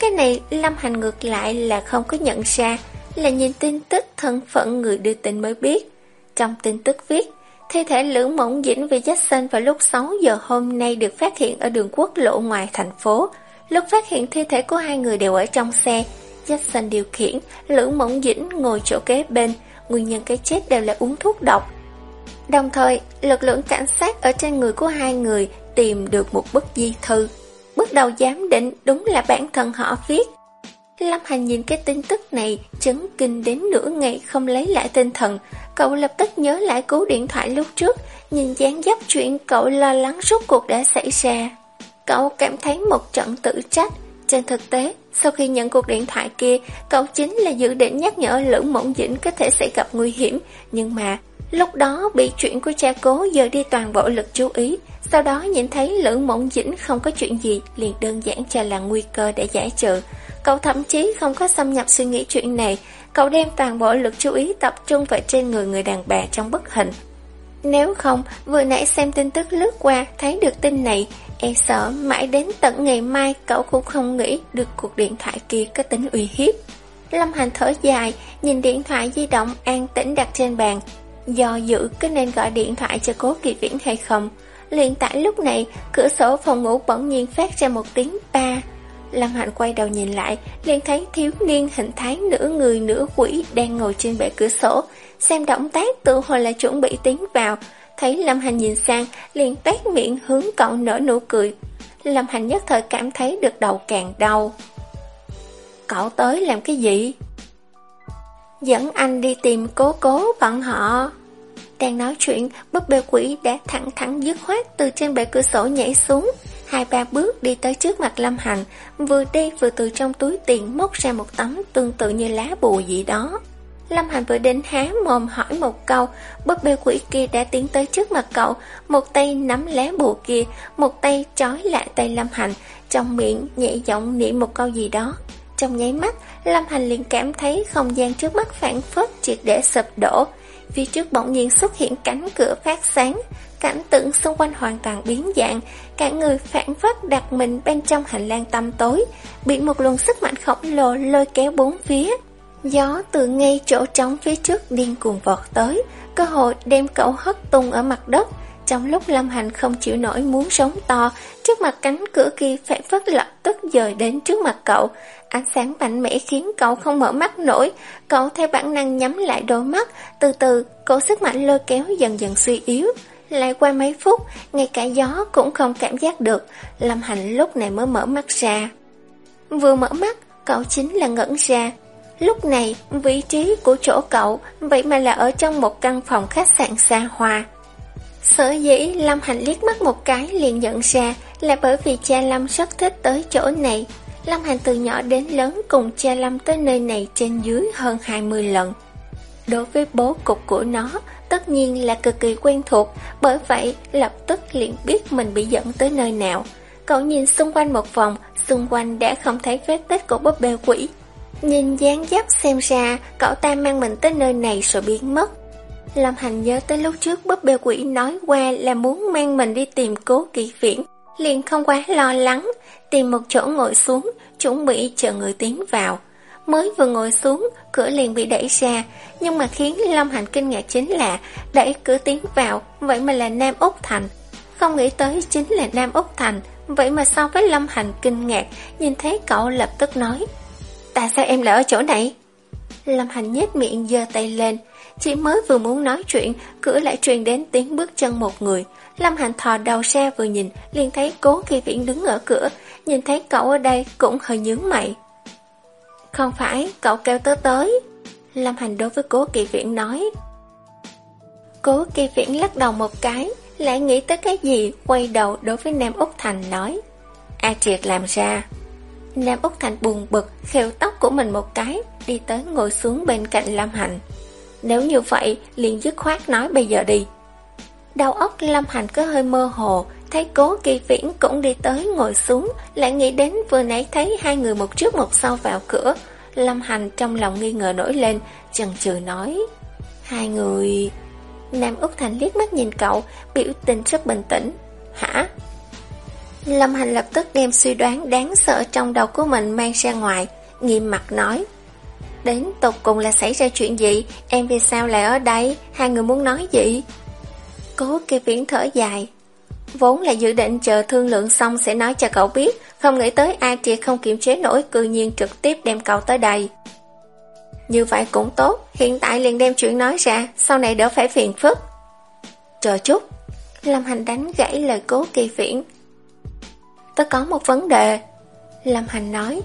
Speaker 1: Cái này Lâm Hành ngược lại là không có nhận ra, là nhìn tin tức thân phận người đưa tin mới biết. Trong tin tức viết, thi thể Lữ Mộng Dĩnh vì Jackson vào lúc 6 giờ hôm nay được phát hiện ở đường quốc lộ ngoài thành phố. Lúc phát hiện thi thể của hai người đều ở trong xe, Jackson điều khiển, Lữ Mộng Dĩnh ngồi chỗ kế bên, nguyên nhân cái chết đều là uống thuốc độc. Đồng thời, lực lượng cảnh sát ở trên người của hai người tìm được một bức di thư. Bước đầu giám định đúng là bản thân họ viết. Lâm Hành nhìn cái tin tức này, chấn kinh đến nửa ngày không lấy lại tinh thần. Cậu lập tức nhớ lại cú điện thoại lúc trước, nhìn dáng dấp chuyện cậu lo lắng rốt cuộc đã xảy ra. Cậu cảm thấy một trận tự trách. Trên thực tế, sau khi nhận cuộc điện thoại kia, cậu chính là dự định nhắc nhở Lữ Mộng Dĩnh có thể sẽ gặp nguy hiểm. Nhưng mà, lúc đó bị chuyện của cha cố giờ đi toàn bộ lực chú ý. Sau đó nhìn thấy Lữ Mộng Dĩnh không có chuyện gì, liền đơn giản cho là nguy cơ để giải trừ. Cậu thậm chí không có xâm nhập suy nghĩ chuyện này, cậu đem toàn bộ lực chú ý tập trung vào trên người người đàn bà trong bức hình. Nếu không, vừa nãy xem tin tức lướt qua, thấy được tin này, e sợ mãi đến tận ngày mai cậu cũng không nghĩ được cuộc điện thoại kia có tính uy hiếp. Lâm Hành thở dài, nhìn điện thoại di động an tĩnh đặt trên bàn. Do dự có nên gọi điện thoại cho cố kỳ viễn hay không? liền tại lúc này, cửa sổ phòng ngủ bỗng nhiên phát ra một tiếng ba. Lâm Hạnh quay đầu nhìn lại, liền thấy thiếu niên hình thái nửa người nửa quỷ đang ngồi trên bệ cửa sổ, xem động tác tự hồi là chuẩn bị tiến vào. Thấy Lâm Hành nhìn sang, liền tét miệng hướng cậu nở nụ cười. Lâm Hành nhất thời cảm thấy được đầu càng đau. Cậu tới làm cái gì? Dẫn anh đi tìm cố cố bọn họ. Đang nói chuyện, búp bê quỷ đã thẳng thẳng dứt khoát từ trên bệ cửa sổ nhảy xuống. Hai ba bước đi tới trước mặt Lâm Hành, vừa đi vừa từ trong túi tiền móc ra một tấm tương tự như lá bùa gì đó. Lâm Hành vừa đến há mồm hỏi một câu, búp bê quỷ kia đã tiến tới trước mặt cậu, một tay nắm lá bùa kia, một tay trói lại tay Lâm Hành, trong miệng nhẹ giọng niệm một câu gì đó. Trong nháy mắt, Lâm Hành liền cảm thấy không gian trước mắt phản phất triệt để sụp đổ. Phía trước bỗng nhiên xuất hiện cánh cửa phát sáng, cảnh tượng xung quanh hoàn toàn biến dạng, cả người phản phất đặt mình bên trong hành lang tăm tối, bị một luồng sức mạnh khổng lồ lôi kéo bốn phía. Gió từ ngay chỗ trống phía trước điên cuồng vọt tới, cơ hội đem cậu hất tung ở mặt đất. Trong lúc Lâm Hành không chịu nổi muốn sống to, trước mặt cánh cửa kia phải phất lập tức dời đến trước mặt cậu. Ánh sáng mạnh mẽ khiến cậu không mở mắt nổi, cậu theo bản năng nhắm lại đôi mắt, từ từ cổ sức mạnh lôi kéo dần dần suy yếu. Lại qua mấy phút, ngay cả gió cũng không cảm giác được, Lâm Hành lúc này mới mở mắt ra. Vừa mở mắt, cậu chính là ngẩn ra. Lúc này, vị trí của chỗ cậu, vậy mà là ở trong một căn phòng khách sạn xa hoa. Sở dĩ Lâm Hành liếc mắt một cái liền nhận ra là bởi vì cha Lâm rất thích tới chỗ này. Lâm Hành từ nhỏ đến lớn cùng cha Lâm tới nơi này trên dưới hơn 20 lần. Đối với bố cục của nó, tất nhiên là cực kỳ quen thuộc, bởi vậy lập tức liền biết mình bị dẫn tới nơi nào. Cậu nhìn xung quanh một vòng, xung quanh đã không thấy vết tích của búp bê quỷ. Nhìn dáng dấp xem ra, cậu ta mang mình tới nơi này rồi biến mất. Lâm Hành nhớ tới lúc trước búp bê quỷ nói qua là muốn mang mình đi tìm cố kỳ viễn, liền không quá lo lắng, tìm một chỗ ngồi xuống, chuẩn bị chờ người tiến vào. Mới vừa ngồi xuống, cửa liền bị đẩy ra, nhưng mà khiến Lâm Hành kinh ngạc chính là đẩy cửa tiến vào, vậy mà là Nam Úc Thành. Không nghĩ tới chính là Nam Úc Thành, vậy mà so với Lâm Hành kinh ngạc, nhìn thấy cậu lập tức nói. Tại sao em lại ở chỗ này? Lâm Hành nhếch miệng giơ tay lên, chỉ mới vừa muốn nói chuyện, cửa lại truyền đến tiếng bước chân một người. Lâm Hành thò đầu ra vừa nhìn, liền thấy cố kỳ viễn đứng ở cửa, nhìn thấy cậu ở đây cũng hơi nhướng mày. Không phải, cậu kêu tớ tới. Lâm Hành đối với cố kỳ viễn nói. Cố kỳ viễn lắc đầu một cái, lại nghĩ tới cái gì, quay đầu đối với Nam Úc Thành nói. A Triệt làm ra. Nam Úc Thành buồn bực, khều tóc của mình một cái, đi tới ngồi xuống bên cạnh Lâm hạnh Nếu như vậy, liền dứt khoát nói bây giờ đi. Đầu óc Lâm hạnh có hơi mơ hồ, thấy cố kỳ viễn cũng đi tới ngồi xuống, lại nghĩ đến vừa nãy thấy hai người một trước một sau vào cửa. Lâm Hành trong lòng nghi ngờ nổi lên, chần chừ nói. Hai người... Nam Úc Thành liếc mắt nhìn cậu, biểu tình rất bình tĩnh. Hả? Lâm Hành lập tức đem suy đoán đáng sợ trong đầu của mình mang ra ngoài, nghiêm mặt nói. Đến tục cùng là xảy ra chuyện gì, em vì sao lại ở đây, hai người muốn nói gì? Cố kia viễn thở dài. Vốn là dự định chờ thương lượng xong sẽ nói cho cậu biết, không nghĩ tới A Triệt không kiềm chế nổi cư nhiên trực tiếp đem cậu tới đây. Như vậy cũng tốt, hiện tại liền đem chuyện nói ra, sau này đỡ phải phiền phức. Chờ chút, Lâm Hành đánh gãy lời cố kỳ viễn. Tôi có một vấn đề. Lâm Hành nói,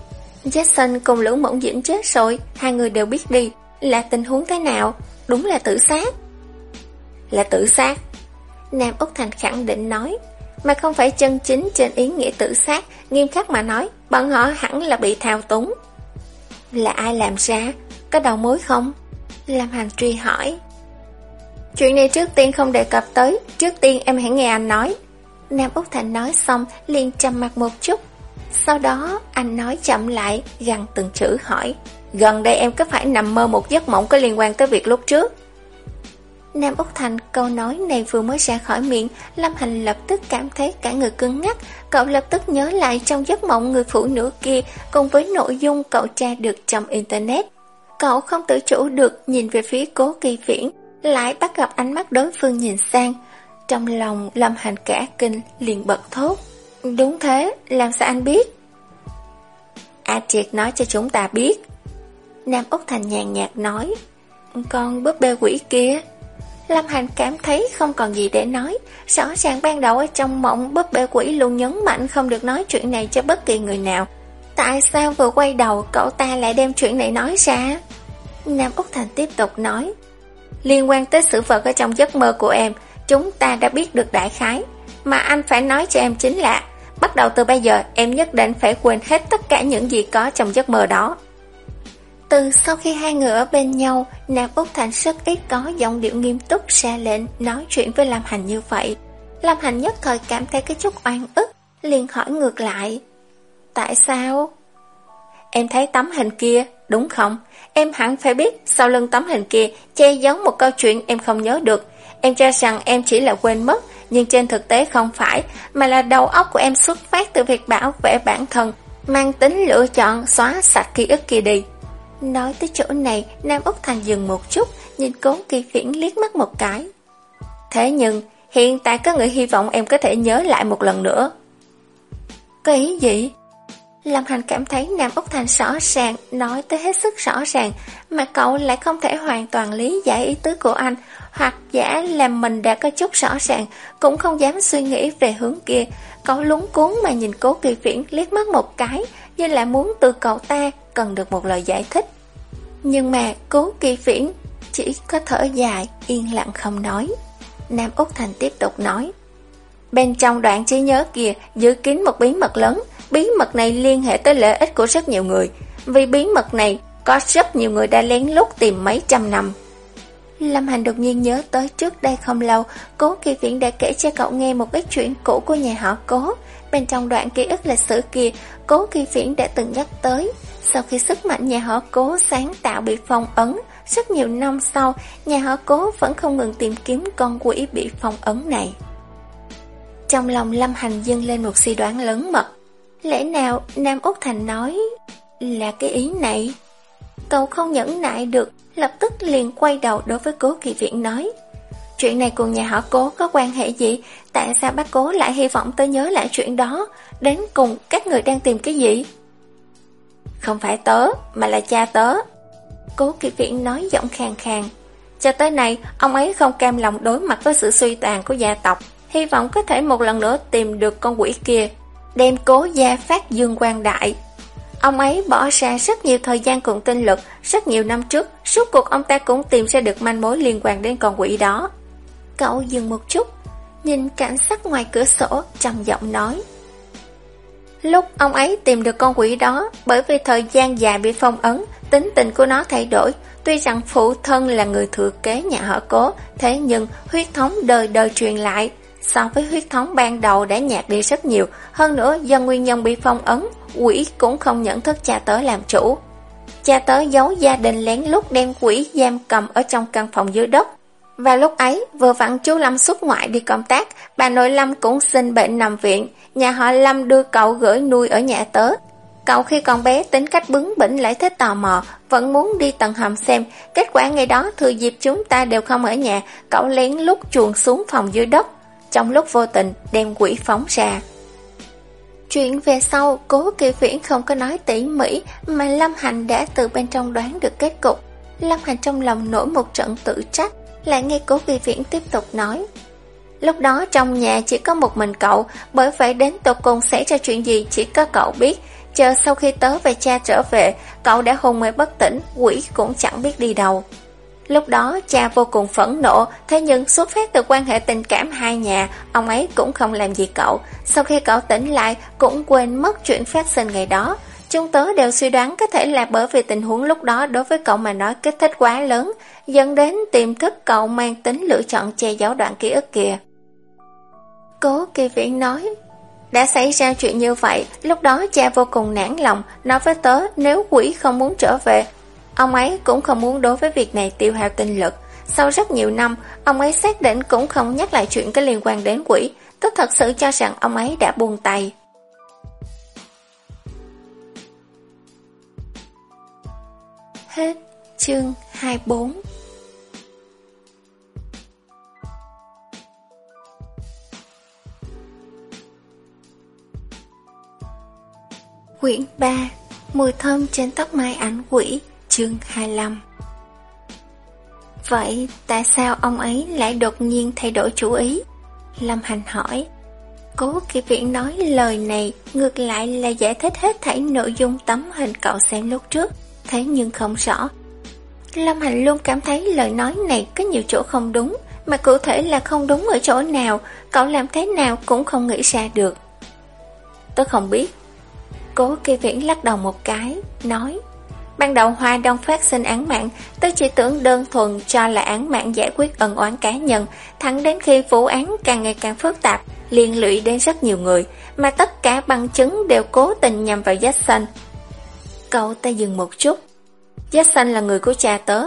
Speaker 1: Jackson cùng Lữ Mộng Dĩnh chết rồi, hai người đều biết đi, là tình huống thế nào, đúng là tự sát. Là tự sát. Nam Úc Thành khẳng định nói, mà không phải chân chính trên ý nghĩa tự sát, nghiêm khắc mà nói, bọn họ hẳn là bị thao túng. Là ai làm ra? Có đầu mối không? Lâm Hành truy hỏi. Chuyện này trước tiên không đề cập tới, trước tiên em hãy nghe anh nói. Nam Úc Thành nói xong, liền trầm mặt một chút. Sau đó, anh nói chậm lại, gần từng chữ hỏi. Gần đây em có phải nằm mơ một giấc mộng có liên quan tới việc lúc trước? Nam Úc Thành câu nói này vừa mới ra khỏi miệng, Lâm Hành lập tức cảm thấy cả người cứng ngắc. Cậu lập tức nhớ lại trong giấc mộng người phụ nữ kia cùng với nội dung cậu tra được trong Internet. Cậu không tự chủ được nhìn về phía cố kỳ viễn, lại bắt gặp ánh mắt đối phương nhìn sang. Trong lòng Lâm Hành cả kinh liền bật thốt. Đúng thế, làm sao anh biết? A Triệt nói cho chúng ta biết. Nam Úc Thành nhàn nhạt nói. Con búp bê quỷ kia... Lâm Hành cảm thấy không còn gì để nói Rõ ràng ban đầu ở trong mộng búp bê quỷ luôn nhấn mạnh không được nói chuyện này cho bất kỳ người nào Tại sao vừa quay đầu cậu ta lại đem chuyện này nói ra Nam Úc Thành tiếp tục nói Liên quan tới sự vật ở trong giấc mơ của em Chúng ta đã biết được đại khái Mà anh phải nói cho em chính là Bắt đầu từ bây giờ em nhất định phải quên hết tất cả những gì có trong giấc mơ đó từ sau khi hai người ở bên nhau, Nam Úc Thành rất ít có giọng điệu nghiêm túc ra lệnh nói chuyện với Lam Hành như vậy. Lam Hành nhất thời cảm thấy cái chút oan ức, liền hỏi ngược lại. Tại sao? Em thấy tấm hình kia, đúng không? Em hẳn phải biết sau lưng tấm hình kia che giấu một câu chuyện em không nhớ được. Em cho rằng em chỉ là quên mất, nhưng trên thực tế không phải, mà là đầu óc của em xuất phát từ việc bảo vệ bản thân, mang tính lựa chọn xóa sạch ký ức kia đi. Nói tới chỗ này, Nam Úc Thành dừng một chút, nhìn cố kỳ viễn liếc mắt một cái. Thế nhưng, hiện tại có người hy vọng em có thể nhớ lại một lần nữa. Có ý gì? Lâm Hành cảm thấy Nam Úc Thành rõ ràng, nói tới hết sức rõ ràng, mà cậu lại không thể hoàn toàn lý giải ý tứ của anh, hoặc giả làm mình đã có chút rõ ràng, cũng không dám suy nghĩ về hướng kia. Cậu lúng cuốn mà nhìn cố kỳ viễn liếc mắt một cái, như là muốn từ cậu ta cần được một lời giải thích. Nhưng mà cố kỳ viễn chỉ có thở dài, yên lặng không nói. Nam Úc Thành tiếp tục nói. Bên trong đoạn trí nhớ kia giữ kín một bí mật lớn, bí mật này liên hệ tới lợi ích của rất nhiều người. Vì bí mật này, có rất nhiều người đã lén lút tìm mấy trăm năm. Lâm Hành đột nhiên nhớ tới trước đây không lâu, Cố Kỳ Viễn đã kể cho cậu nghe một ít chuyện cũ của nhà họ Cố. Bên trong đoạn ký ức lịch sử kia, Cố Kỳ Viễn đã từng nhắc tới. Sau khi sức mạnh nhà họ Cố sáng tạo bị phong ấn, rất nhiều năm sau, nhà họ Cố vẫn không ngừng tìm kiếm con quỷ bị phong ấn này. Trong lòng Lâm Hành dâng lên một suy đoán lớn mật. Lẽ nào Nam Úc Thành nói là cái ý này? Cậu không nhẫn nại được, lập tức liền quay đầu đối với cố kỳ viện nói. Chuyện này cùng nhà họ cố có quan hệ gì? Tại sao bác cố lại hy vọng tôi nhớ lại chuyện đó? Đến cùng các người đang tìm cái gì? Không phải tớ, mà là cha tớ. Cố kỳ viện nói giọng khàn khàn. Cho tới nay, ông ấy không cam lòng đối mặt với sự suy tàn của gia tộc, hy vọng có thể một lần nữa tìm được con quỷ kia, đem cố gia phát dương quang đại. Ông ấy bỏ ra rất nhiều thời gian cùng tinh lực, rất nhiều năm trước, suốt cuộc ông ta cũng tìm ra được manh mối liên quan đến con quỷ đó. Cậu dừng một chút, nhìn cảnh sắc ngoài cửa sổ, trầm giọng nói. Lúc ông ấy tìm được con quỷ đó, bởi vì thời gian dài bị phong ấn, tính tình của nó thay đổi. Tuy rằng phụ thân là người thừa kế nhà họ cố, thế nhưng huyết thống đời đời truyền lại. So với huyết thống ban đầu đã nhạt đi rất nhiều, hơn nữa do nguyên nhân bị phong ấn, quỷ cũng không nhận thức cha tớ làm chủ. Cha tớ giấu gia đình lén lút đem quỷ giam cầm ở trong căn phòng dưới đất. Và lúc ấy, vừa vặn chú Lâm xuất ngoại đi công tác, bà nội Lâm cũng sinh bệnh nằm viện, nhà họ Lâm đưa cậu gửi nuôi ở nhà tớ. Cậu khi còn bé tính cách bướng bỉnh lại thích tò mò, vẫn muốn đi tầng hầm xem, kết quả ngày đó thừa dịp chúng ta đều không ở nhà, cậu lén lút chuồn xuống phòng dưới đất, trong lúc vô tình đem quỷ phóng ra. Chuyện về sau, cố kỳ viễn không có nói tỉ mỉ mà Lâm Hành đã từ bên trong đoán được kết cục. Lâm Hành trong lòng nổi một trận tự trách, lại nghe cố kỳ viễn tiếp tục nói. Lúc đó trong nhà chỉ có một mình cậu, bởi vậy đến tổ cùng xảy ra chuyện gì chỉ có cậu biết. Chờ sau khi tớ và cha trở về, cậu đã hôn mê bất tỉnh, quỷ cũng chẳng biết đi đâu. Lúc đó cha vô cùng phẫn nộ, thế nhưng xuất phát từ quan hệ tình cảm hai nhà, ông ấy cũng không làm gì cậu. Sau khi cậu tỉnh lại, cũng quên mất chuyện phát sinh ngày đó. Chúng tớ đều suy đoán có thể là bởi vì tình huống lúc đó đối với cậu mà nói kích thích quá lớn, dẫn đến tiềm thức cậu mang tính lựa chọn che giấu đoạn ký ức kìa. Cố kỳ viễn nói, đã xảy ra chuyện như vậy, lúc đó cha vô cùng nản lòng, nói với tớ nếu quỷ không muốn trở về, ông ấy cũng không muốn đối với việc này tiêu hao tinh lực. Sau rất nhiều năm, ông ấy xác định cũng không nhắc lại chuyện có liên quan đến quỷ, tôi thật sự cho rằng ông ấy đã buông tay. Hết chương 24 Quyển 3 Mùi thơm trên tóc mai ảnh quỷ Chương 25 Vậy tại sao ông ấy lại đột nhiên thay đổi chủ ý? Lâm Hành hỏi. Cố kỳ viện nói lời này Ngược lại là giải thích hết thảy nội dung tấm hình cậu xem lúc trước Thế nhưng không rõ. Lâm Hành luôn cảm thấy lời nói này có nhiều chỗ không đúng Mà cụ thể là không đúng ở chỗ nào Cậu làm thế nào cũng không nghĩ ra được. Tôi không biết. Cố kỳ viễn lắc đầu một cái, nói. Ban đầu Hoa Đông phát sinh án mạng, tôi chỉ tưởng đơn thuần cho là án mạng giải quyết ẩn oán cá nhân, thẳng đến khi vụ án càng ngày càng phức tạp, liên lụy đến rất nhiều người, mà tất cả bằng chứng đều cố tình nhằm vào Jackson. Cậu ta dừng một chút. Jackson là người của cha tớ.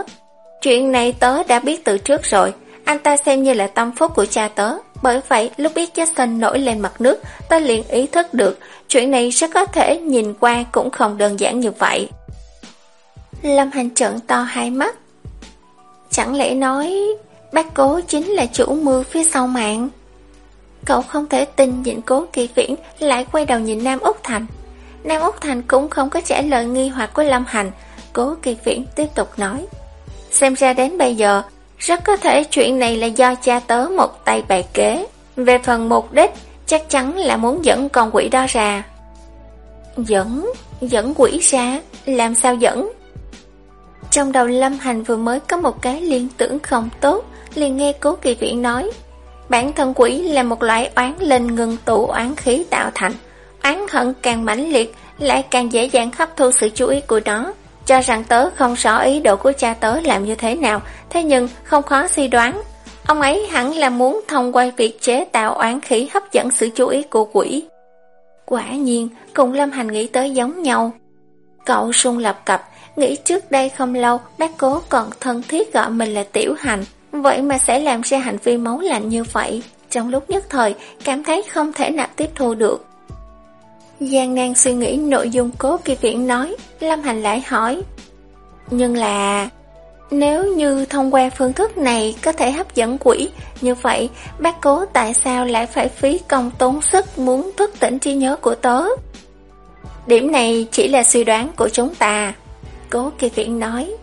Speaker 1: Chuyện này tớ đã biết từ trước rồi, anh ta xem như là tâm phúc của cha tớ. Bởi vậy, lúc biết Jackson nổi lên mặt nước, tớ liền ý thức được Chuyện này rất có thể nhìn qua cũng không đơn giản như vậy. Lâm Hành trợn to hai mắt. Chẳng lẽ nói bác cố chính là chủ mưu phía sau mạng? Cậu không thể tin nhìn cố kỳ viễn lại quay đầu nhìn Nam Úc Thành. Nam Úc Thành cũng không có trả lời nghi hoặc của Lâm Hành. Cố kỳ viễn tiếp tục nói. Xem ra đến bây giờ, rất có thể chuyện này là do cha tớ một tay bày kế. Về phần mục đích, Chắc chắn là muốn dẫn con quỷ đó ra Dẫn? Dẫn quỷ ra? Làm sao dẫn? Trong đầu Lâm Hành vừa mới có một cái liên tưởng không tốt liền nghe cố kỳ viễn nói Bản thân quỷ là một loại oán linh ngừng tụ oán khí tạo thành Oán hận càng mãnh liệt Lại càng dễ dàng hấp thu sự chú ý của nó Cho rằng tớ không rõ ý đồ của cha tớ làm như thế nào Thế nhưng không khó suy đoán Ông ấy hẳn là muốn thông qua việc chế tạo oán khí hấp dẫn sự chú ý của quỷ. Quả nhiên, cùng Lâm Hành nghĩ tới giống nhau. Cậu sung lập cập, nghĩ trước đây không lâu bác cố còn thân thiết gọi mình là Tiểu Hành, vậy mà sẽ làm ra hành vi máu lạnh như vậy. Trong lúc nhất thời, cảm thấy không thể nào tiếp thu được. Giang nan suy nghĩ nội dung cố kỳ viễn nói, Lâm Hành lại hỏi. Nhưng là... Nếu như thông qua phương thức này có thể hấp dẫn quỷ, như vậy bác cố tại sao lại phải phí công tốn sức muốn thức tỉnh trí nhớ của tớ? Điểm này chỉ là suy đoán của chúng ta. Cố kỳ viện nói.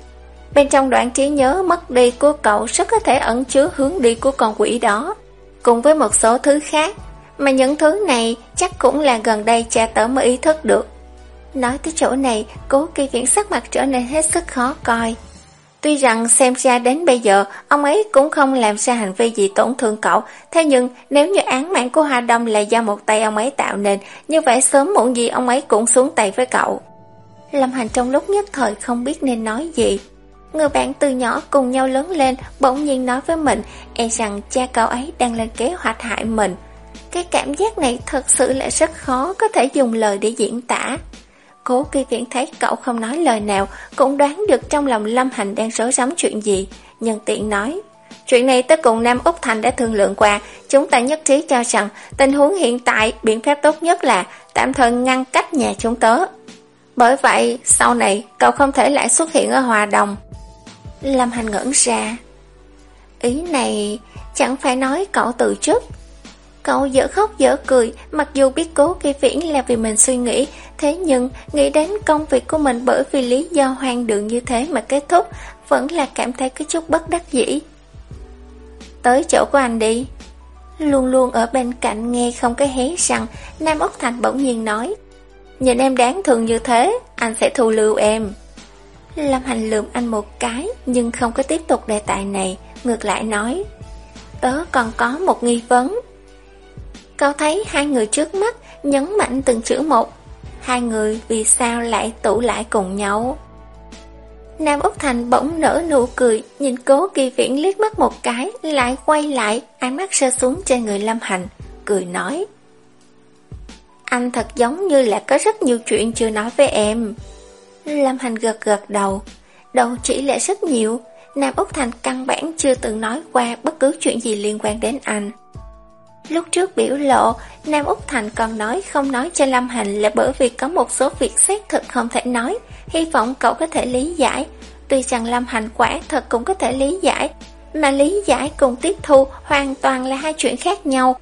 Speaker 1: Bên trong đoạn trí nhớ mất đi của cậu rất có thể ẩn chứa hướng đi của con quỷ đó, cùng với một số thứ khác, mà những thứ này chắc cũng là gần đây cha tớ mới ý thức được. Nói tới chỗ này, cố kỳ Viễn sắc mặt trở nên hết sức khó coi. Tuy rằng xem ra đến bây giờ, ông ấy cũng không làm ra hành vi gì tổn thương cậu, thế nhưng nếu như án mạng của Hoa Đông là do một tay ông ấy tạo nên, như vậy sớm muộn gì ông ấy cũng xuống tay với cậu. Lâm Hành trong lúc nhất thời không biết nên nói gì. Người bạn từ nhỏ cùng nhau lớn lên, bỗng nhiên nói với mình, e rằng cha cậu ấy đang lên kế hoạch hại mình. Cái cảm giác này thật sự là rất khó có thể dùng lời để diễn tả. Cố kỳ viễn thấy cậu không nói lời nào, cũng đoán được trong lòng Lâm Hành đang rối rắm chuyện gì. Nhân tiện nói, chuyện này tới cùng Nam Úc Thành đã thương lượng qua, chúng ta nhất trí cho rằng tình huống hiện tại biện pháp tốt nhất là tạm thời ngăn cách nhà chúng tớ. Bởi vậy, sau này cậu không thể lại xuất hiện ở Hòa Đồng. Lâm Hành ngẩn ra. Ý này chẳng phải nói cậu từ chức Cậu dở khóc dở cười, mặc dù biết cố kỳ viễn là vì mình suy nghĩ, thế nhưng nghĩ đến công việc của mình bởi vì lý do hoang đường như thế mà kết thúc, vẫn là cảm thấy có chút bất đắc dĩ. Tới chỗ của anh đi. Luôn luôn ở bên cạnh nghe không cái hé rằng Nam Úc Thành bỗng nhiên nói Nhìn em đáng thương như thế, Anh sẽ thu lưu em. Lâm Hành lườm anh một cái, Nhưng không có tiếp tục đề tài này, Ngược lại nói, Tớ còn có một nghi vấn. Cậu thấy hai người trước mắt Nhấn mạnh từng chữ một, Hai người vì sao lại tụ lại cùng nhau? Nam Úc Thành bỗng nở nụ cười, Nhìn cố kỳ viễn liếc mắt một cái, Lại quay lại, Ánh mắt rơi xuống trên người Lâm Hành, Cười nói anh thật giống như là có rất nhiều chuyện chưa nói với em. Lâm Hành gật gật đầu. Đầu chỉ là rất nhiều. Nam Úc Thành căn bản chưa từng nói qua Bất cứ chuyện gì liên quan đến anh. Lúc trước biểu lộ, Nam Úc Thành còn nói không nói cho Lâm Hành Là bởi vì có một số việc xác thực không thể nói. Hy vọng cậu có thể lý giải. Tuy rằng Lâm Hành quả thật cũng có thể lý giải, Mà lý giải cùng tiếp thu Hoàn toàn là hai chuyện khác nhau.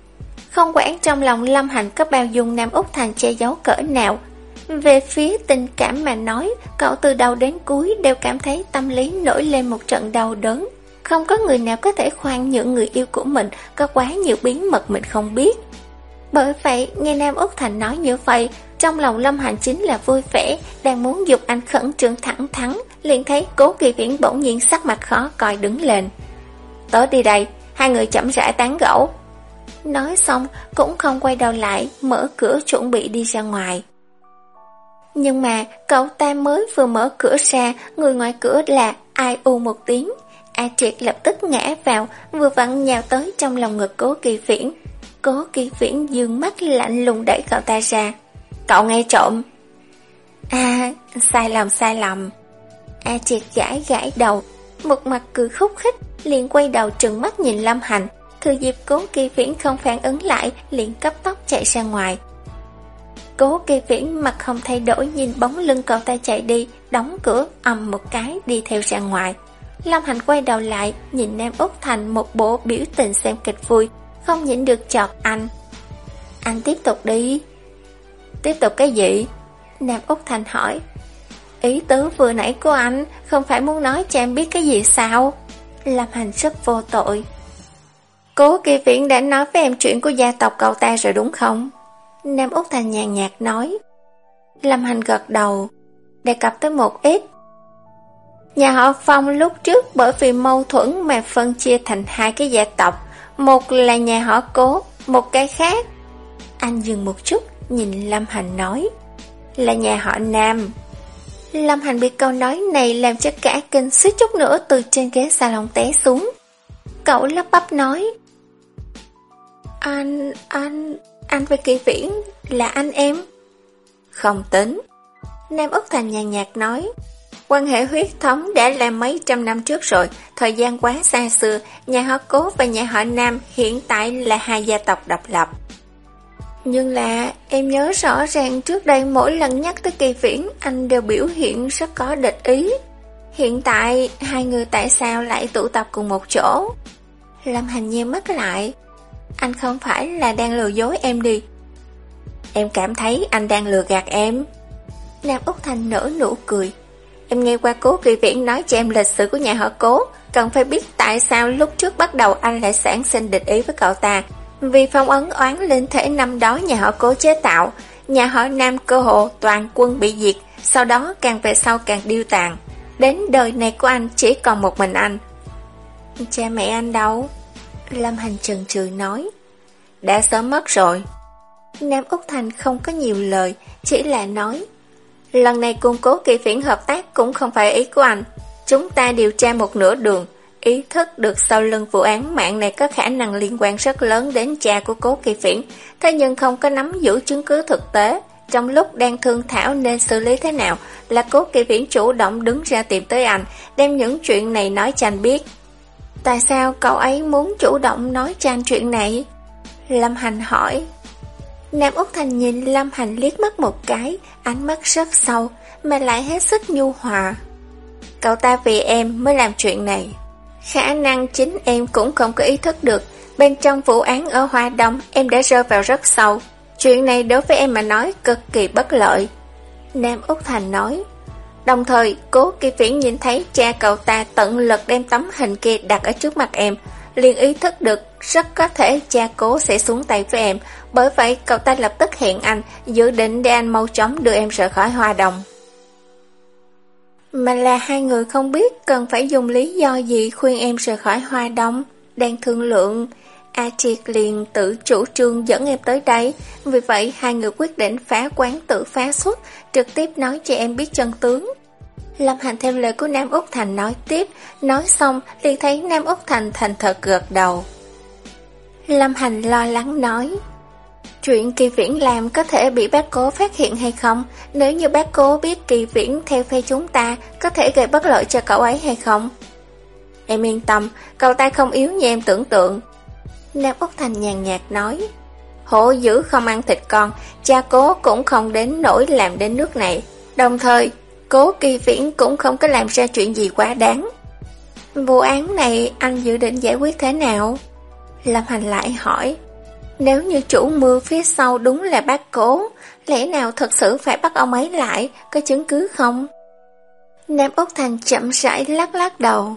Speaker 1: Không quản trong lòng Lâm Hành có bao dung Nam Úc Thành che giấu cỡ nào về phía tình cảm mà nói, cậu từ đầu đến cuối đều cảm thấy tâm lý nổi lên một trận đau đớn. Không có người nào có thể khoan nhượng người yêu của mình có quá nhiều bí mật mình không biết. Bởi vậy, nghe Nam Úc Thành nói như vậy, trong lòng Lâm Hành chính là vui vẻ, đang muốn dục anh khẩn trương thẳng thắn, liền thấy cố kỳ viễn bỗng nhiên sắc mặt khó coi đứng lên. Tớ đi đây, hai người chậm rãi tán gẫu. Nói xong, cũng không quay đầu lại, mở cửa chuẩn bị đi ra ngoài. Nhưng mà cậu ta mới vừa mở cửa ra, người ngoài cửa là ai u một tiếng. A Triệt lập tức ngã vào, vừa vặn nhào tới trong lòng ngực cố kỳ viễn. Cố kỳ viễn dương mắt lạnh lùng đẩy cậu ta ra. Cậu nghe trộm. À, sai lầm sai lầm. A Triệt gãi gãi đầu, một mặt cười khúc khích, liền quay đầu trừng mắt nhìn Lâm Hành. Thừa dịp cố kỳ viễn không phản ứng lại, liền cấp tốc chạy ra ngoài. Cố kỳ viễn mặt không thay đổi nhìn bóng lưng cậu ta chạy đi, đóng cửa, ầm một cái đi theo ra ngoài. Lâm Hành quay đầu lại, nhìn Nam Úc Thành một bộ biểu tình xem kịch vui, không nhịn được chọt anh. Anh tiếp tục đi. Tiếp tục cái gì? Nam Úc Thành hỏi. Ý tứ vừa nãy của anh không phải muốn nói cho em biết cái gì sao? Lâm Hành rất vô tội. Cố kỳ viễn đã nói với em chuyện của gia tộc cậu ta rồi đúng không? Nam Úc Thành nhàn nhạt nói. Lâm Hành gật đầu, đề cập tới một ít. Nhà họ Phong lúc trước bởi vì mâu thuẫn mà phân chia thành hai cái gia tộc, một là nhà họ Cố, một cái khác. Anh dừng một chút, nhìn Lâm Hành nói, là nhà họ Nam. Lâm Hành bị câu nói này làm cho cả kinh suýt chút nữa từ trên ghế salon té xuống. Cậu lắp bắp nói, anh, anh, anh với kỳ viễn là anh em. Không tính. Nam Úc Thành nhàn nhạt nói. Quan hệ huyết thống đã là mấy trăm năm trước rồi, thời gian quá xa xưa, nhà họ Cố và nhà họ Nam hiện tại là hai gia tộc độc lập. Nhưng là em nhớ rõ ràng trước đây mỗi lần nhắc tới kỳ viễn, anh đều biểu hiện rất có địch ý. Hiện tại, hai người tại sao lại tụ tập cùng một chỗ? Lâm Hành nhe mắt lại, anh không phải là đang lừa dối em đi. Em cảm thấy anh đang lừa gạt em. Nam Úc Thành nở nụ cười. Em nghe qua cố kỳ viễn nói cho em lịch sử của nhà họ cố. Cần phải biết tại sao lúc trước bắt đầu anh lại sản sinh địch ý với cậu ta. Vì phong ấn oán linh thể năm đó nhà họ cố chế tạo, Nhà họ Nam cơ hộ toàn quân bị diệt, Sau đó càng về sau càng điêu tàn. Đến đời này của anh chỉ còn một mình anh. Cha mẹ anh đâu? Lâm Hành trần trừ nói, Đã sớm mất rồi. Nam Úc Thành không có nhiều lời, Chỉ là nói, Lần này cung cố kỳ phiển hợp tác Cũng không phải ý của anh. Chúng ta điều tra một nửa đường, Ý thức được sau lưng vụ án mạng này Có khả năng liên quan rất lớn đến cha của cố kỳ phiển Thế nhưng không có nắm giữ chứng cứ thực tế. Trong lúc đang thương thảo nên xử lý thế nào Là cố kỳ phiển chủ động đứng ra tìm tới anh, Đem những chuyện này nói cho anh biết. Tại sao cậu ấy muốn chủ động nói trang chuyện này? Lâm Hành hỏi. Nam Úc Thành nhìn Lâm Hành liếc mắt một cái, ánh mắt rất sâu, mà lại hết sức nhu hòa. Cậu ta vì em mới làm chuyện này. Khả năng chính em cũng không có ý thức được, bên trong vụ án ở Hoa Đông em đã rơi vào rất sâu. Chuyện này đối với em mà nói cực kỳ bất lợi. Nam Úc Thành nói. Đồng thời, cố kỳ viễn nhìn thấy cha cậu ta tận lực đem tấm hình kia đặt ở trước mặt em, liền ý thức được rất có thể cha cố sẽ xuống tay với em, bởi vậy cậu ta lập tức hẹn anh, dự định để anh mau chóng đưa em rời khỏi hoa đồng. Mà là hai người không biết cần phải dùng lý do gì khuyên em rời khỏi hoa đồng đang thương lượng. A Triệt liền tự chủ trương dẫn em tới đây, vì vậy hai người quyết định phá quán tự phá xuất, trực tiếp nói cho em biết chân tướng. Lâm Hành theo lời của Nam Úc Thành nói tiếp, nói xong liền thấy Nam Úc Thành thành thật gật đầu. Lâm Hành lo lắng nói, Chuyện kỳ viễn làm có thể bị bác cố phát hiện hay không? Nếu như bác cố biết kỳ viễn theo phe chúng ta, có thể gây bất lợi cho cậu ấy hay không? Em yên tâm, cậu ta không yếu như em tưởng tượng. Nam Úc Thành nhàn nhạt nói, Hổ dữ không ăn thịt con, cha cố cũng không đến nỗi làm đến nước này. Đồng thời, cố kỳ viễn cũng không có làm ra chuyện gì quá đáng. Vụ án này anh dự định giải quyết thế nào? Lâm Hành lại hỏi. Nếu như chủ mưu phía sau đúng là bác cố, lẽ nào thật sự phải bắt ông ấy lại, có chứng cứ không? Nam Úc Thành chậm rãi lắc lắc đầu.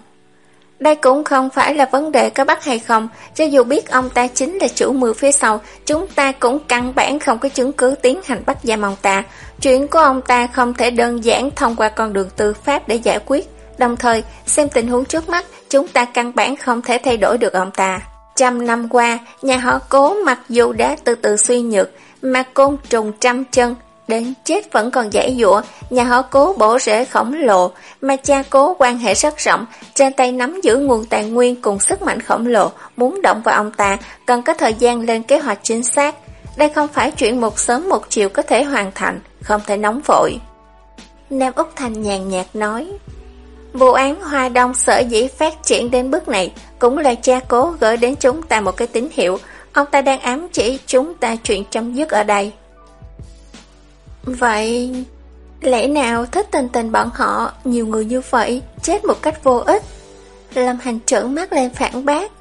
Speaker 1: Đây cũng không phải là vấn đề có bắt hay không, cho dù biết ông ta chính là chủ mưu phía sau, chúng ta cũng căn bản không có chứng cứ tiến hành bắt giam ông ta. Chuyện của ông ta không thể đơn giản thông qua con đường tư pháp để giải quyết. Đồng thời, xem tình huống trước mắt, chúng ta căn bản không thể thay đổi được ông ta. Trăm năm qua, nhà họ cố mặc dù đã từ từ suy nhược, mà côn trùng trăm chân, đến chết vẫn còn dễ dụa, nhà họ cố bổ rễ khổng lồ, mà cha cố quan hệ rất rộng, trên tay nắm giữ nguồn tài nguyên cùng sức mạnh khổng lồ, muốn động vào ông ta, cần có thời gian lên kế hoạch chính xác. Đây không phải chuyện một sớm một chiều có thể hoàn thành, không thể nóng vội. Nam Úc Thành nhàn nhạt nói, Vụ án Hoa Đông sở dĩ phát triển đến bước này cũng là cha cố gửi đến chúng ta một cái tín hiệu. Ông ta đang ám chỉ chúng ta chuyện chấm dứt ở đây. Vậy, lẽ nào thích tình tình bọn họ nhiều người như vậy chết một cách vô ích? Lâm Hành trợn mắt lên phản bác.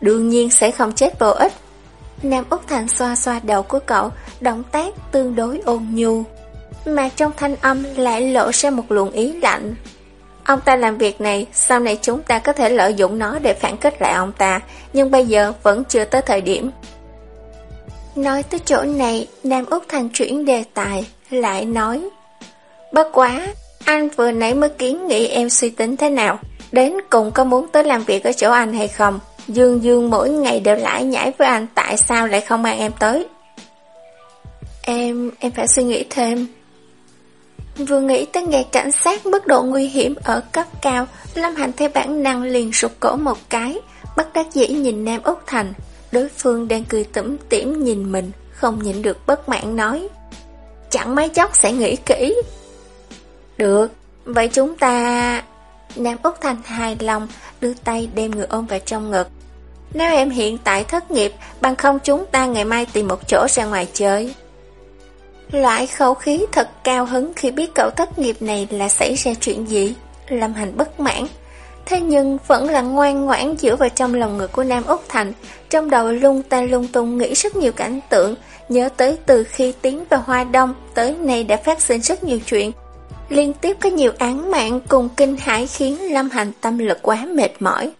Speaker 1: Đương nhiên sẽ không chết vô ích. Nam Úc Thành xoa xoa đầu của cậu, động tác tương đối ôn nhu. Mà trong thanh âm lại lộ ra một luồng ý lạnh. Ông ta làm việc này, sau này chúng ta có thể lợi dụng nó để phản kích lại ông ta, nhưng bây giờ vẫn chưa tới thời điểm. Nói tới chỗ này, Nam Úc Thành chuyển đề tài, lại nói. Bất quá, anh vừa nãy mới kiến nghị em suy tính thế nào, đến cùng có muốn tới làm việc ở chỗ anh hay không? Dương Dương mỗi ngày đều lãi nhảy với anh, tại sao lại không mang em tới? Em, em phải suy nghĩ thêm. Vừa nghĩ tới ngày cảnh sát mức độ nguy hiểm ở cấp cao, Lâm Hành theo bản năng liền sụt cổ một cái, bất đắc dĩ nhìn Nam Úc Thành. Đối phương đang cười tủm tỉm nhìn mình, không nhịn được bất mãn nói. Chẳng mấy chốc sẽ nghĩ kỹ. Được, vậy chúng ta... Nam Úc Thành hài lòng, đưa tay đem người ôm vào trong ngực. Nếu em hiện tại thất nghiệp, bằng không chúng ta ngày mai tìm một chỗ ra ngoài chơi. Loại khẩu khí thật cao hứng khi biết cậu thất nghiệp này là xảy ra chuyện gì. Lâm Hành bất mãn. Thế nhưng vẫn là ngoan ngoãn dựa vào trong lòng ngực của Nam Úc Thành. Trong đầu lung ta lung tung nghĩ rất nhiều cảnh tượng. Nhớ tới từ khi tiến vào Hoa Đông tới nay đã phát sinh rất nhiều chuyện. Liên tiếp có nhiều án mạng cùng kinh hãi khiến Lâm Hành tâm lực quá mệt mỏi.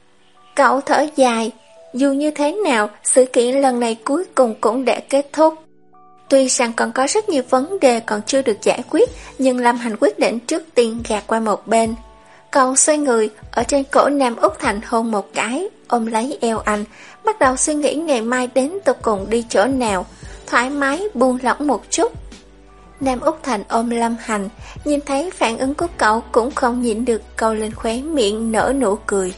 Speaker 1: Cậu thở dài. Dù như thế nào, sự kiện lần này cuối cùng cũng đã kết thúc. Tuy rằng còn có rất nhiều vấn đề còn chưa được giải quyết, nhưng Lâm Hành quyết định trước tiên gạt qua một bên cậu xoay người, ở trên cổ Nam Úc Thành hôn một cái, ôm lấy eo anh, bắt đầu suy nghĩ ngày mai đến tục cùng đi chỗ nào, thoải mái buông lỏng một chút. Nam Úc Thành ôm Lâm Hành, nhìn thấy phản ứng của cậu cũng không nhịn được câu lên khóe miệng nở nụ cười.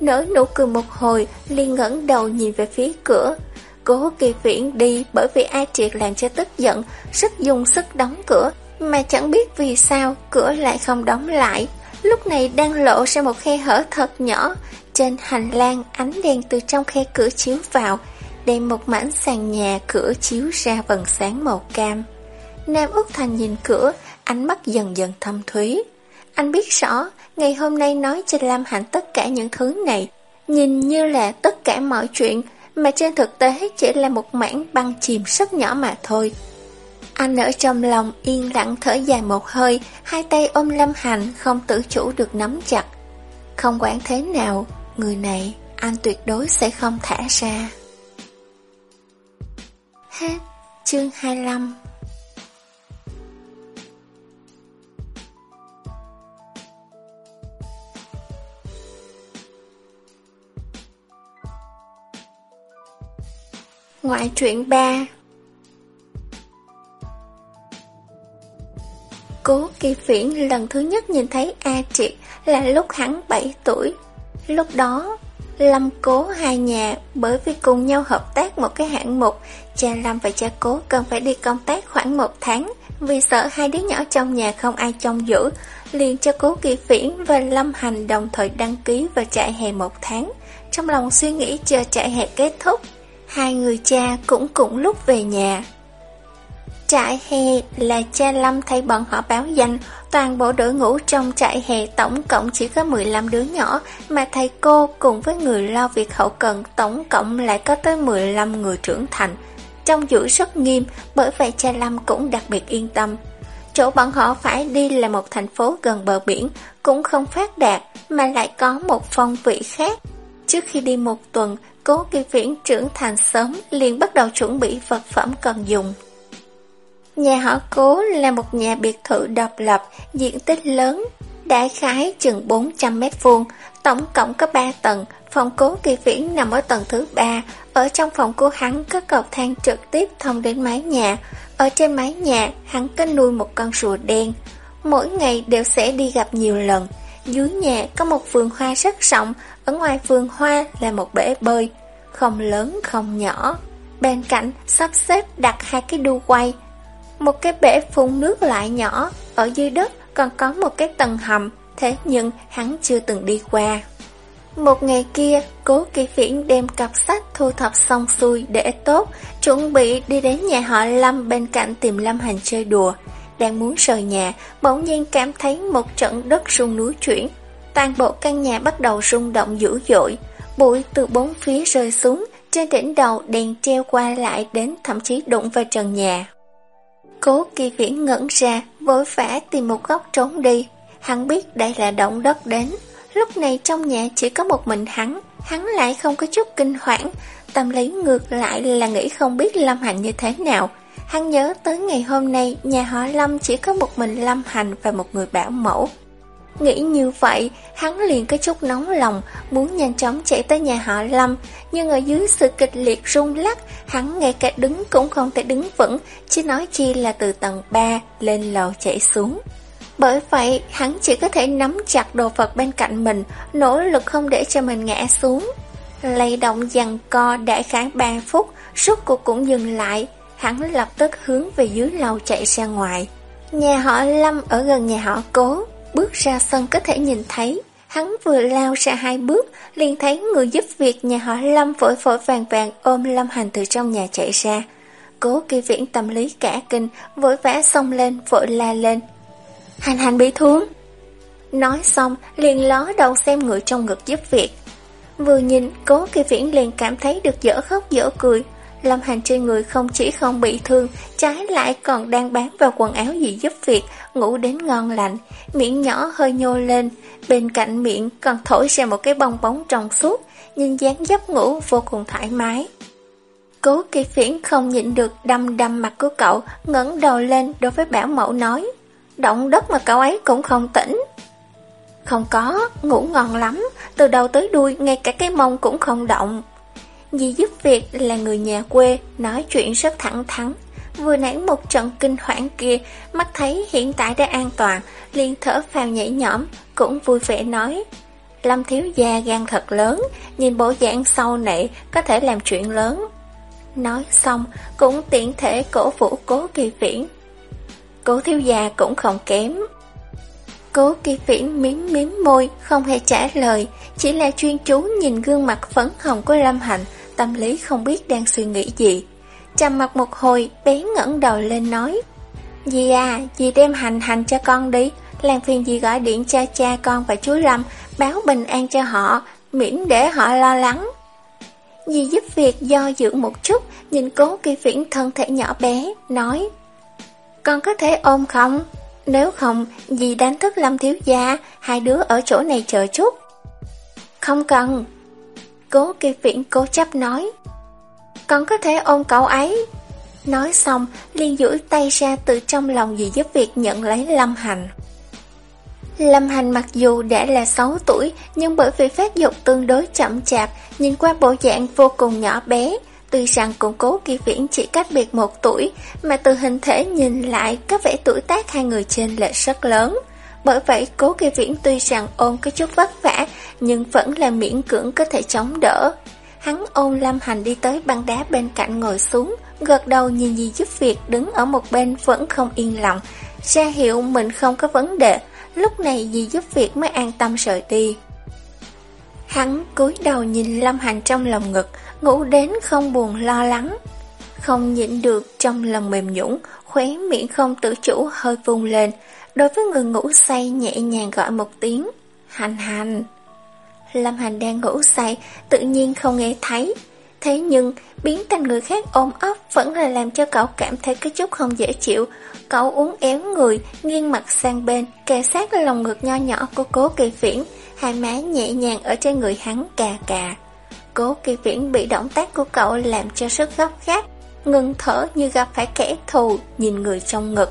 Speaker 1: Nở nụ cười một hồi, liền ngẩng đầu nhìn về phía cửa, Cố kỳ viễn đi bởi vì A Triệt làm cho tức giận, sức dùng sức đóng cửa, mà chẳng biết vì sao cửa lại không đóng lại. Lúc này đang lộ ra một khe hở thật nhỏ, trên hành lang ánh đèn từ trong khe cửa chiếu vào, đem một mảnh sàn nhà cửa chiếu ra vầng sáng màu cam. Nam Úc Thành nhìn cửa, ánh mắt dần dần thâm thúy. Anh biết rõ, ngày hôm nay nói cho Lam Hạnh tất cả những thứ này, nhìn như là tất cả mọi chuyện, mà trên thực tế chỉ là một mảng băng chìm rất nhỏ mà thôi. Anh ở trong lòng yên lặng thở dài một hơi, hai tay ôm Lâm Hành không tự chủ được nắm chặt. Không quản thế nào, người này anh tuyệt đối sẽ không thả ra. Hết chương 25 Ngoại truyện 3 Cố kỳ phiển lần thứ nhất nhìn thấy A Triệt là lúc hắn 7 tuổi. Lúc đó, Lâm cố hai nhà bởi vì cùng nhau hợp tác một cái hạng mục, cha Lâm và cha cố cần phải đi công tác khoảng một tháng, vì sợ hai đứa nhỏ trong nhà không ai trông giữ, liền cho cố kỳ phiển và Lâm Hành đồng thời đăng ký và trại hè một tháng. Trong lòng suy nghĩ chờ trại hè kết thúc, hai người cha cũng cùng lúc về nhà. Trại hè là cha Lâm thay bọn họ báo danh, toàn bộ đội ngũ trong trại hè tổng cộng chỉ có 15 đứa nhỏ, mà thầy cô cùng với người lo việc hậu cần tổng cộng lại có tới 15 người trưởng thành. Trong giữ rất nghiêm, bởi vậy cha Lâm cũng đặc biệt yên tâm. Chỗ bọn họ phải đi là một thành phố gần bờ biển, cũng không phát đạt, mà lại có một phong vị khác. Trước khi đi một tuần, cố kỳ viễn trưởng thành sớm liền bắt đầu chuẩn bị vật phẩm cần dùng. Nhà họ cố là một nhà biệt thự độc lập, diện tích lớn, đại khái chừng 400 mét vuông, tổng cộng có 3 tầng, phòng cố kỳ viễn nằm ở tầng thứ 3, ở trong phòng của hắn có cầu thang trực tiếp thông đến mái nhà, ở trên mái nhà hắn có nuôi một con rùa đen, mỗi ngày đều sẽ đi gặp nhiều lần. Dưới nhà có một vườn hoa rất rộng, ở ngoài vườn hoa là một bể bơi, không lớn không nhỏ. Bên cạnh sắp xếp đặt hai cái đu quay, một cái bể phun nước lại nhỏ, ở dưới đất còn có một cái tầng hầm, thế nhưng hắn chưa từng đi qua. Một ngày kia, cố kỳ phiển đem cặp sách thu thập xong xuôi để tốt, chuẩn bị đi đến nhà họ Lâm bên cạnh tìm Lâm Hành chơi đùa. Đang muốn rời nhà, bỗng nhiên cảm thấy một trận đất rung núi chuyển. Toàn bộ căn nhà bắt đầu rung động dữ dội, bụi từ bốn phía rơi xuống, trên đỉnh đầu đèn treo qua lại đến thậm chí đụng vào trần nhà. Cố kỳ viễn ngẩn ra, vội vã tìm một góc trốn đi. Hắn biết đây là động đất đến. Lúc này trong nhà chỉ có một mình hắn, hắn lại không có chút kinh hoảng. Tâm lý ngược lại là nghĩ không biết Lâm Hành như thế nào. Hắn nhớ tới ngày hôm nay nhà họ Lâm chỉ có một mình Lâm Hành và một người bảo mẫu. Nghĩ như vậy, hắn liền có chút nóng lòng, muốn nhanh chóng chạy tới nhà họ Lâm, nhưng ở dưới sự kịch liệt rung lắc, hắn ngay cả đứng cũng không thể đứng vững, chỉ nói chi là từ tầng 3 lên lầu chạy xuống. Bởi vậy, hắn chỉ có thể nắm chặt đồ vật bên cạnh mình, nỗ lực không để cho mình ngã xuống. Lay động dằn co đại khái 3 phút, suốt cuộc cũng dừng lại, hắn lập tức hướng về dưới lầu chạy ra ngoài. Nhà họ Lâm ở gần nhà họ Cố, Bước ra sân có thể nhìn thấy, hắn vừa lao ra hai bước, liền thấy người giúp việc nhà họ Lâm vội vội vàng vàng ôm Lâm Hành từ trong nhà chạy ra. Cố kỳ viễn tâm lý cả kinh, vội vã xông lên, vội la lên. Hành hành bị thương. Nói xong, liền ló đầu xem người trong ngực giúp việc. Vừa nhìn, cố kỳ viễn liền cảm thấy được dở khóc dở cười. Lâm Hành trên người không chỉ không bị thương, trái lại còn đang bám vào quần áo gì giúp việc, ngủ đến ngon lành, miệng nhỏ hơi nhô lên, bên cạnh miệng còn thổi ra một cái bong bóng trong suốt, nhìn dáng giấc ngủ vô cùng thoải mái. Cố kỳ phiển không nhịn được đâm đâm mặt của cậu, ngẩng đầu lên đối với bảo mẫu nói, động đất mà cậu ấy cũng không tỉnh. Không có, ngủ ngon lắm, từ đầu tới đuôi ngay cả cái mông cũng không động. Dì giúp việc là người nhà quê, nói chuyện rất thẳng thắn. Vừa nãy một trận kinh hoảng kia, mắt thấy hiện tại đã an toàn, liền thở phào nhảy nhõm, cũng vui vẻ nói. Lâm thiếu gia gan thật lớn, nhìn bộ dạng sau này có thể làm chuyện lớn. Nói xong, cũng tiện thể cổ vũ cố kỳ viễn. Cố thiếu gia cũng không kém. Cố kỳ viễn miếm miếm môi, không hề trả lời, chỉ là chuyên chú nhìn gương mặt phấn hồng của Lâm Hạnh, tâm lý không biết đang suy nghĩ gì. Trầm mặt một hồi, bé ngẩng đầu lên nói, Dì à, dì đem hành hành cho con đi, làm phiền dì gọi điện cho cha con và chú Lâm, báo bình an cho họ, miễn để họ lo lắng. Dì giúp việc do dự một chút, nhìn cố kỳ viễn thân thể nhỏ bé, nói, Con có thể ôm không? Nếu không, dì đánh thức Lâm thiếu gia, hai đứa ở chỗ này chờ chút. Không cần, Cố kỳ viễn cố chấp nói. Con có thể ôm cậu ấy. Nói xong, liền duỗi tay ra từ trong lòng dì giúp việc nhận lấy Lâm Hành. Lâm Hành mặc dù đã là 6 tuổi, nhưng bởi vì phát dục tương đối chậm chạp, nhìn qua bộ dạng vô cùng nhỏ bé, Tuy rằng cùng cố kỳ viễn chỉ cách biệt một tuổi, mà từ hình thể nhìn lại có vẻ tuổi tác hai người trên lệch rất lớn. Bởi vậy cố kỳ viễn tuy rằng ôm có chút vất vả, nhưng vẫn là miễn cưỡng có thể chống đỡ. Hắn ôm Lâm Hành đi tới băng đá bên cạnh ngồi xuống, gật đầu nhìn dì giúp việc đứng ở một bên vẫn không yên lòng, ra hiệu mình không có vấn đề, lúc này dì giúp việc mới an tâm rời đi. Hắn cúi đầu nhìn Lâm Hành trong lòng ngực, ngủ đến không buồn lo lắng. Không nhịn được trong lòng mềm nhũng, khóe miệng không tự chủ hơi vung lên. Đối với người ngủ say nhẹ nhàng gọi một tiếng, hành hành. Lâm Hành đang ngủ say, tự nhiên không nghe thấy. Thế nhưng, biến thành người khác ôm ấp vẫn là làm cho cậu cảm thấy cái chút không dễ chịu. Cậu uống éo người, nghiêng mặt sang bên, kề sát lòng ngực nho nhỏ của cố kỳ Viễn hai má nhẹ nhàng ở trên người hắn cà cà. Cố kỳ viễn bị động tác của cậu làm cho sức gấp gáp, ngừng thở như gặp phải kẻ thù, nhìn người trong ngực.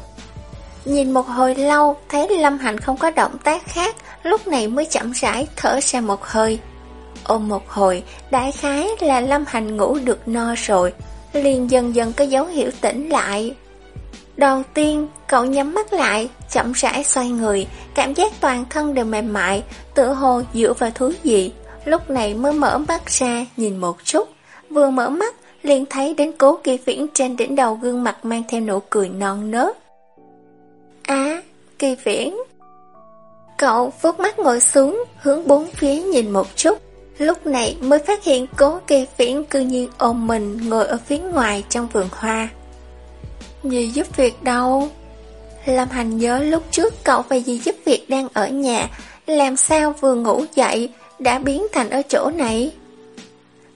Speaker 1: Nhìn một hồi lâu, thấy Lâm Hạnh không có động tác khác, lúc này mới chậm rãi thở ra một hơi. Ôm một hồi, đại khái là Lâm Hành ngủ được no rồi, liền dần dần có dấu hiệu tỉnh lại. Đầu tiên, cậu nhắm mắt lại, chậm rãi xoay người, cảm giác toàn thân đều mềm mại, tự hồ dựa vào thứ gì, lúc này mới mở mắt ra nhìn một chút, vừa mở mắt liền thấy đến cố kỳ viễn trên đỉnh đầu gương mặt mang theo nụ cười non nớt. Á, kỳ viễn! Cậu vuốt mắt ngồi xuống, hướng bốn phía nhìn một chút, lúc này mới phát hiện cố kỳ viễn cư nhiên ôm mình ngồi ở phía ngoài trong vườn hoa. Gì giúp việc đâu? Lâm Hành nhớ lúc trước cậu và dì giúp việc đang ở nhà, làm sao vừa ngủ dậy đã biến thành ở chỗ này.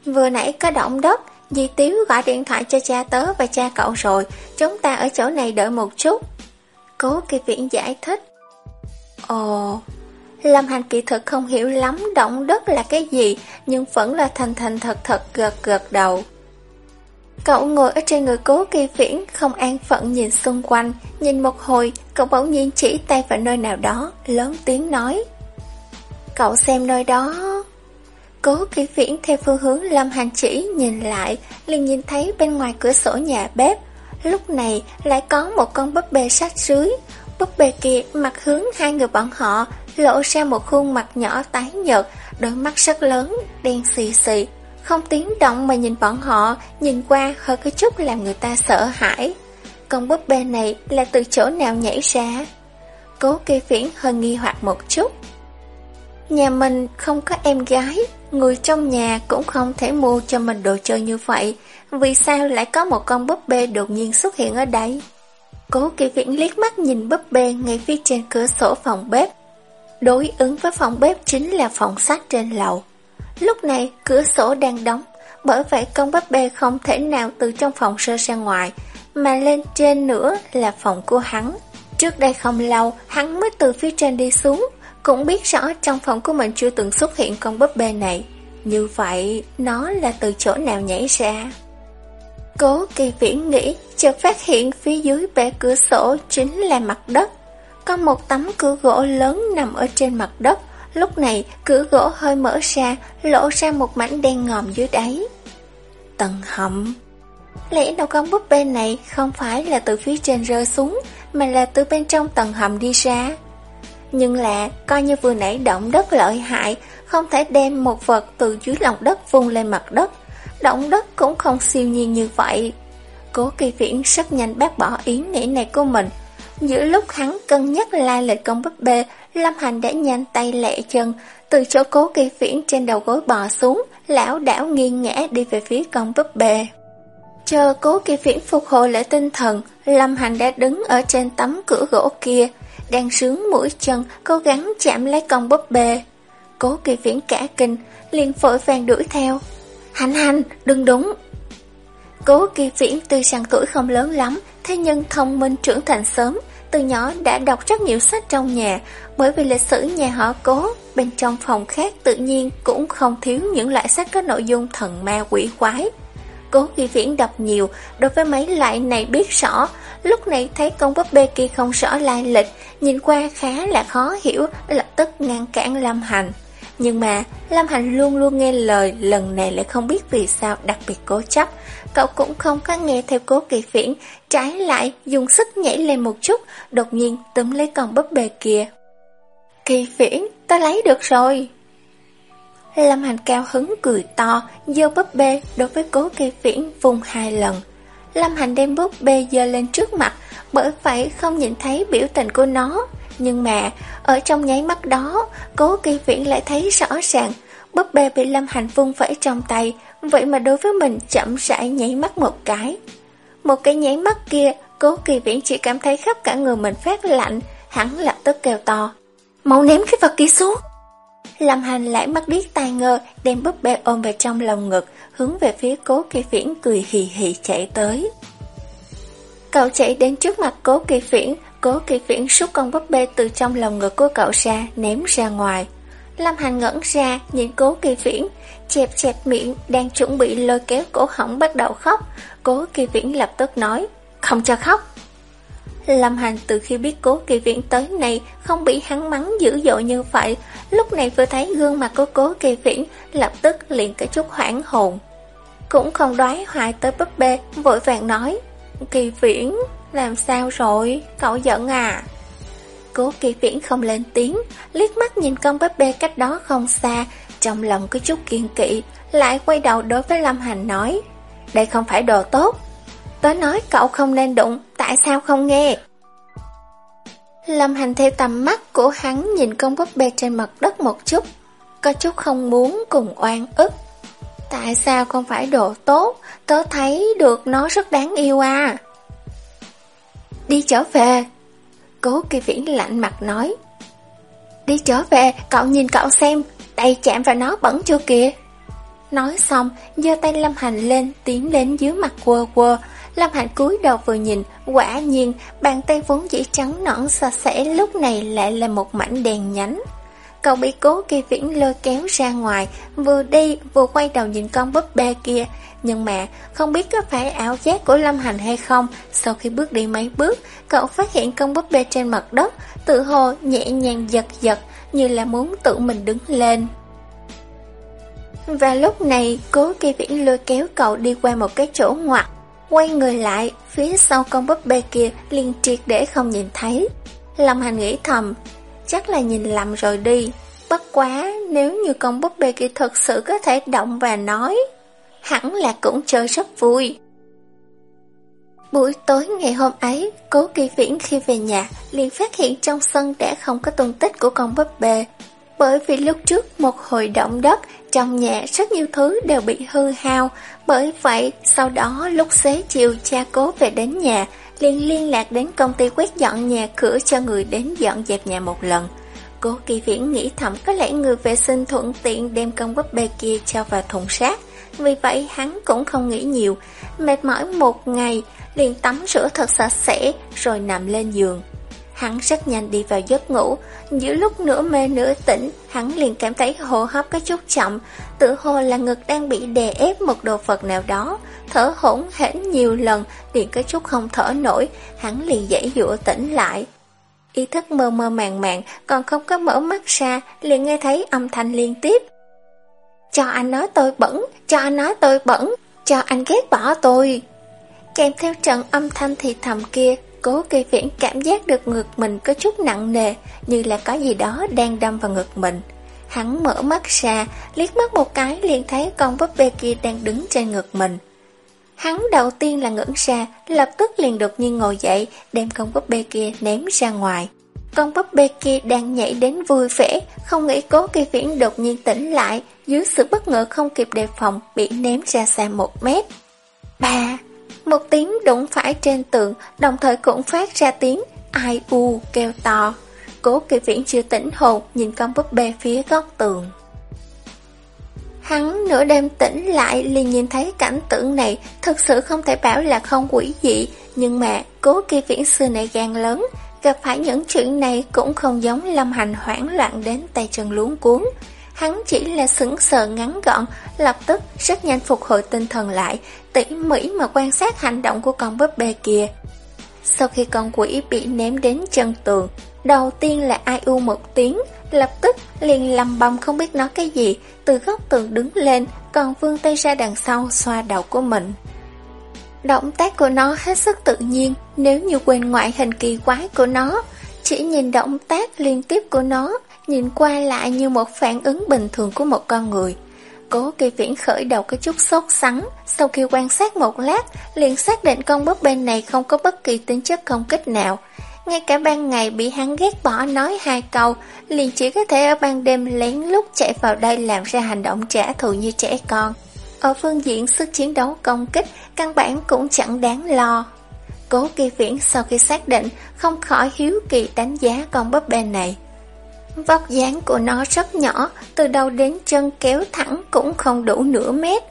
Speaker 1: Vừa nãy có động đất, dì Tiếu gọi điện thoại cho cha tớ và cha cậu rồi, chúng ta ở chỗ này đợi một chút. Cố kỳ viễn giải thích. Ồ, Lâm Hành kỳ thực không hiểu lắm động đất là cái gì, nhưng vẫn là thành thành thật thật gật gật đầu. Cậu ngồi ở trên người cố kỳ viễn, không an phận nhìn xung quanh, nhìn một hồi, cậu bỗng nhiên chỉ tay vào nơi nào đó, lớn tiếng nói. Cậu xem nơi đó. Cố kỳ viễn theo phương hướng Lâm Hành chỉ nhìn lại, liền nhìn thấy bên ngoài cửa sổ nhà bếp. Lúc này lại có một con búp bê sát dưới. Búp bê kia mặt hướng hai người bọn họ, lộ ra một khuôn mặt nhỏ tái nhợt, đôi mắt rất lớn, đen xì xì. Không tiếng động mà nhìn bọn họ, nhìn qua hơi có chút làm người ta sợ hãi. Con búp bê này là từ chỗ nào nhảy ra? Cố kỳ phiển hơi nghi hoặc một chút. Nhà mình không có em gái, người trong nhà cũng không thể mua cho mình đồ chơi như vậy. Vì sao lại có một con búp bê đột nhiên xuất hiện ở đây? Cố kỳ viễn liếc mắt nhìn búp bê ngay phía trên cửa sổ phòng bếp. Đối ứng với phòng bếp chính là phòng sách trên lầu. Lúc này cửa sổ đang đóng, bởi vậy con búp bê không thể nào từ trong phòng sơ ra ngoài, mà lên trên nữa là phòng của hắn. Trước đây không lâu, hắn mới từ phía trên đi xuống, cũng biết rõ trong phòng của mình chưa từng xuất hiện con búp bê này. Như vậy, nó là từ chỗ nào nhảy ra? Cố kỳ viễn nghĩ, chợt phát hiện phía dưới bể cửa sổ chính là mặt đất. Có một tấm cửa gỗ lớn nằm ở trên mặt đất. Lúc này, cửa gỗ hơi mở ra, lộ ra một mảnh đen ngòm dưới đáy. Tầng hầm Lẽ nào con búp bê này không phải là từ phía trên rơi xuống, mà là từ bên trong tầng hầm đi ra. Nhưng là, coi như vừa nãy động đất lợi hại, không thể đem một vật từ dưới lòng đất vung lên mặt đất. Động đất cũng không siêu nhiên như vậy. Cố kỳ viễn rất nhanh bác bỏ ý nghĩ này của mình. Giữa lúc hắn cân nhắc lai lịch công búp bê, Lâm Hành đã nhanh tay lẹ chân, từ chỗ cố kỳ viễn trên đầu gối bò xuống, lão đảo nghiêng ngã đi về phía con búp bê. Chờ cố kỳ viễn phục hồi lại tinh thần, Lâm Hành đã đứng ở trên tấm cửa gỗ kia, đang sướng mũi chân, cố gắng chạm lấy con búp bê. Cố kỳ viễn cả kinh, liền vội vàng đuổi theo. Hành hành, đừng đúng. Cố kỳ viễn tuy rằng tuổi không lớn lắm, thế nhưng thông minh trưởng thành sớm, từ nhỏ đã đọc rất nhiều sách trong nhà, bởi vì lịch sử nhà họ cố, bên trong phòng khác tự nhiên cũng không thiếu những loại sách có nội dung thần ma quỷ quái. Cố kỳ viễn đọc nhiều, đối với mấy loại này biết rõ, lúc này thấy con búp bê kia không rõ lai lịch, nhìn qua khá là khó hiểu, lập tức ngăn cản Lâm Hành. Nhưng mà, Lâm Hành luôn luôn nghe lời, lần này lại không biết vì sao đặc biệt cố chấp. Cậu cũng không có nghe theo cố kỳ phiển, trái lại dùng sức nhảy lên một chút, đột nhiên túm lấy con búp bê kia. Kỳ phiển, ta lấy được rồi. Lâm Hành cao hứng cười to, dơ búp bê đối với cố kỳ phiển vùng hai lần. Lâm Hành đem búp bê dơ lên trước mặt, bởi vậy không nhìn thấy biểu tình của nó. Nhưng mà, ở trong nháy mắt đó, cố kỳ viễn lại thấy rõ ràng, búp bê bị Lâm Hành vung vẫy trong tay, vậy mà đối với mình chậm rãi nháy mắt một cái. Một cái nháy mắt kia, cố kỳ viễn chỉ cảm thấy khắp cả người mình phát lạnh, hắn lập tức kêu to. Mau ném cái vật kia xuống! Lâm Hành lại mắt điếc tai ngơ, đem búp bê ôm về trong lòng ngực, hướng về phía cố kỳ viễn cười hì hì chạy tới. Cậu chạy đến trước mặt cố kỳ viễn, cố kỳ viễn rút con búp bê từ trong lòng ngực của cậu ra, ném ra ngoài. Lâm Hành ngẩn ra, nhìn cố kỳ viễn, chẹp chẹp miệng, đang chuẩn bị lôi kéo cổ họng bắt đầu khóc. Cố kỳ viễn lập tức nói, không cho khóc. Lâm Hành từ khi biết cố kỳ viễn tới này không bị hắn mắng dữ dội như vậy, lúc này vừa thấy gương mặt của cố kỳ viễn, lập tức liền có chút hoảng hồn. Cũng không đoái hoài tới búp bê, vội vàng nói, kỳ viễn, làm sao rồi, cậu giận à? Cố kỳ viễn không lên tiếng, liếc mắt nhìn con búp bê cách đó không xa, trong lòng có chút kiên kỵ, lại quay đầu đối với Lâm Hành nói, đây không phải đồ tốt, Tớ nói cậu không nên đụng, tại sao không nghe? Lâm hành theo tầm mắt của hắn nhìn con búp bê trên mặt đất một chút, có chút không muốn cùng oan ức. Tại sao không phải đồ tốt, tớ thấy được nó rất đáng yêu à. Đi trở về. Cố kỳ viễn lạnh mặt nói. Đi trở về, cậu nhìn cậu xem, tay chạm vào nó bẩn chưa kìa. Nói xong, giơ tay Lâm Hành lên, tiến đến dưới mặt quơ quơ, Lâm Hạnh cúi đầu vừa nhìn, quả nhiên bàn tay vốn chỉ trắng nõn sạch sẽ lúc này lại là một mảnh đèn nhánh. Cậu bị cố kỳ viễn lôi kéo ra ngoài, vừa đi vừa quay đầu nhìn con búp bê kia. Nhưng mà không biết có phải ảo giác của Lâm Hành hay không, sau khi bước đi mấy bước, cậu phát hiện con búp bê trên mặt đất, tự hồ nhẹ nhàng giật giật như là muốn tự mình đứng lên. Và lúc này, cố kỳ viễn lôi kéo cậu đi qua một cái chỗ ngoặt, Quay người lại, phía sau con búp bê kia liền triệt để không nhìn thấy. Lâm Hành nghĩ thầm, chắc là nhìn lầm rồi đi. Bất quá, nếu như con búp bê kia thật sự có thể động và nói, hẳn là cũng chơi rất vui. Buổi tối ngày hôm ấy, cố kỳ viễn khi về nhà liền phát hiện trong sân đã không có tung tích của con búp bê. Bởi vì lúc trước một hồi động đất, trong nhà rất nhiều thứ đều bị hư hao, bởi vậy sau đó lúc xế chiều cha cố về đến nhà, liền liên lạc đến công ty quét dọn nhà cửa cho người đến dọn dẹp nhà một lần. Cố kỳ viễn nghĩ thầm có lẽ người vệ sinh thuận tiện đem con búp bê kia cho vào thùng rác, vì vậy hắn cũng không nghĩ nhiều, mệt mỏi một ngày, liền tắm rửa thật sạch sẽ rồi nằm lên giường. Hắn rất nhanh đi vào giấc ngủ, giữa lúc nửa mê nửa tỉnh, hắn liền cảm thấy hô hấp có chút chậm, tự hồ là ngực đang bị đè ép một đồ vật nào đó, thở hỗn hển nhiều lần, liền có chút không thở nổi, hắn liền dãy dụa tỉnh lại. Ý thức mơ mơ màng màng, còn không có mở mắt ra, liền nghe thấy âm thanh liên tiếp. Cho anh nói tôi bẩn, cho anh nói tôi bẩn, cho anh ghét bỏ tôi. Kèm theo trận âm thanh thì thầm kia, Cố kỳ viễn cảm giác được ngực mình có chút nặng nề, như là có gì đó đang đâm vào ngực mình. Hắn mở mắt ra, liếc mắt một cái liền thấy con búp bê kia đang đứng trên ngực mình. Hắn đầu tiên là ngẩn ra, lập tức liền đột nhiên ngồi dậy, đem con búp bê kia ném ra ngoài. Con búp bê kia đang nhảy đến vui vẻ, không nghĩ cố kỳ viễn đột nhiên tỉnh lại, dưới sự bất ngờ không kịp đề phòng, bị ném ra xa một mét. Ba! Một tiếng đụng phải trên tường, đồng thời cũng phát ra tiếng ai u kêu to. Cố kỳ viễn chưa tỉnh hồn, nhìn con búp bê phía góc tường. Hắn nửa đêm tỉnh lại liền nhìn thấy cảnh tượng này, thực sự không thể bảo là không quỷ dị, nhưng mà cố kỳ viễn xưa này gan lớn, gặp phải những chuyện này cũng không giống Lâm Hành hoảng loạn đến tay chân luống cuốn. Hắn chỉ là sững sờ ngắn gọn, lập tức rất nhanh phục hồi tinh thần lại, tỉ mỉ mà quan sát hành động của con búp bê kia. Sau khi con quỷ bị ném đến chân tường, đầu tiên là ai u một tiếng, lập tức liền lầm bầm không biết nói cái gì, từ góc tường đứng lên, còn vươn tay ra đằng sau xoa đầu của mình. Động tác của nó hết sức tự nhiên, nếu như quên ngoại hình kỳ quái của nó, chỉ nhìn động tác liên tiếp của nó, nhìn qua lại như một phản ứng bình thường của một con người. Cố kỳ viễn khởi đầu có chút sốt sắng, sau khi quan sát một lát, liền xác định con búp bên này không có bất kỳ tính chất công kích nào. Ngay cả ban ngày bị hắn ghét bỏ nói hai câu, liền chỉ có thể ở ban đêm lén lút chạy vào đây làm ra hành động trả thù như trẻ con. Ở phương diện sức chiến đấu công kích, căn bản cũng chẳng đáng lo. Cố kỳ viễn sau khi xác định, không khỏi hiếu kỳ đánh giá con búp bê này. Vóc dáng của nó rất nhỏ, từ đầu đến chân kéo thẳng cũng không đủ nửa mét.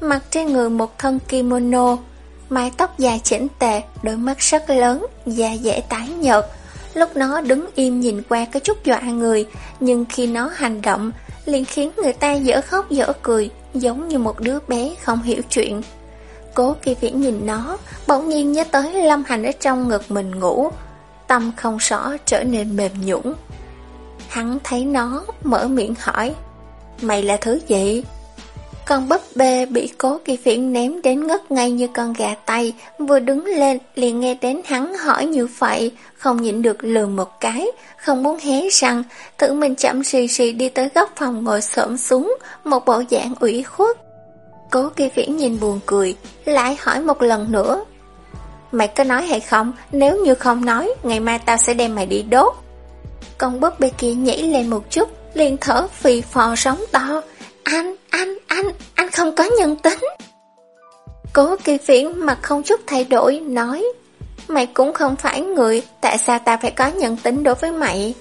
Speaker 1: Mặc trên người một thân kimono, mái tóc dài chỉnh tề, đôi mắt rất lớn, da dễ tái nhợt. Lúc nó đứng im nhìn qua có chút dọa người, nhưng khi nó hành động, liền khiến người ta dở khóc dở cười, giống như một đứa bé không hiểu chuyện. Cố kỳ viễn nhìn nó, bỗng nhiên nhớ tới lâm hành ở trong ngực mình ngủ. Tâm không rõ trở nên mềm nhũng. Hắn thấy nó, mở miệng hỏi, Mày là thứ gì? Con búp bê bị cố kỳ phiện ném đến ngất ngay như con gà tay, vừa đứng lên liền nghe đến hắn hỏi như vậy, không nhịn được lừa một cái, không muốn hé răng, tự mình chậm xì xì đi tới góc phòng ngồi xổm xuống, một bộ dạng ủy khuất. Cố kỳ viễn nhìn buồn cười, lại hỏi một lần nữa. Mày có nói hay không? Nếu như không nói, ngày mai tao sẽ đem mày đi đốt. Con búp bê kia nhảy lên một chút, liền thở phì phò sóng to. Anh, anh, anh, anh không có nhân tính. Cố kỳ phiển mặt không chút thay đổi, nói Mày cũng không phải người, tại sao ta phải có nhân tính đối với mày?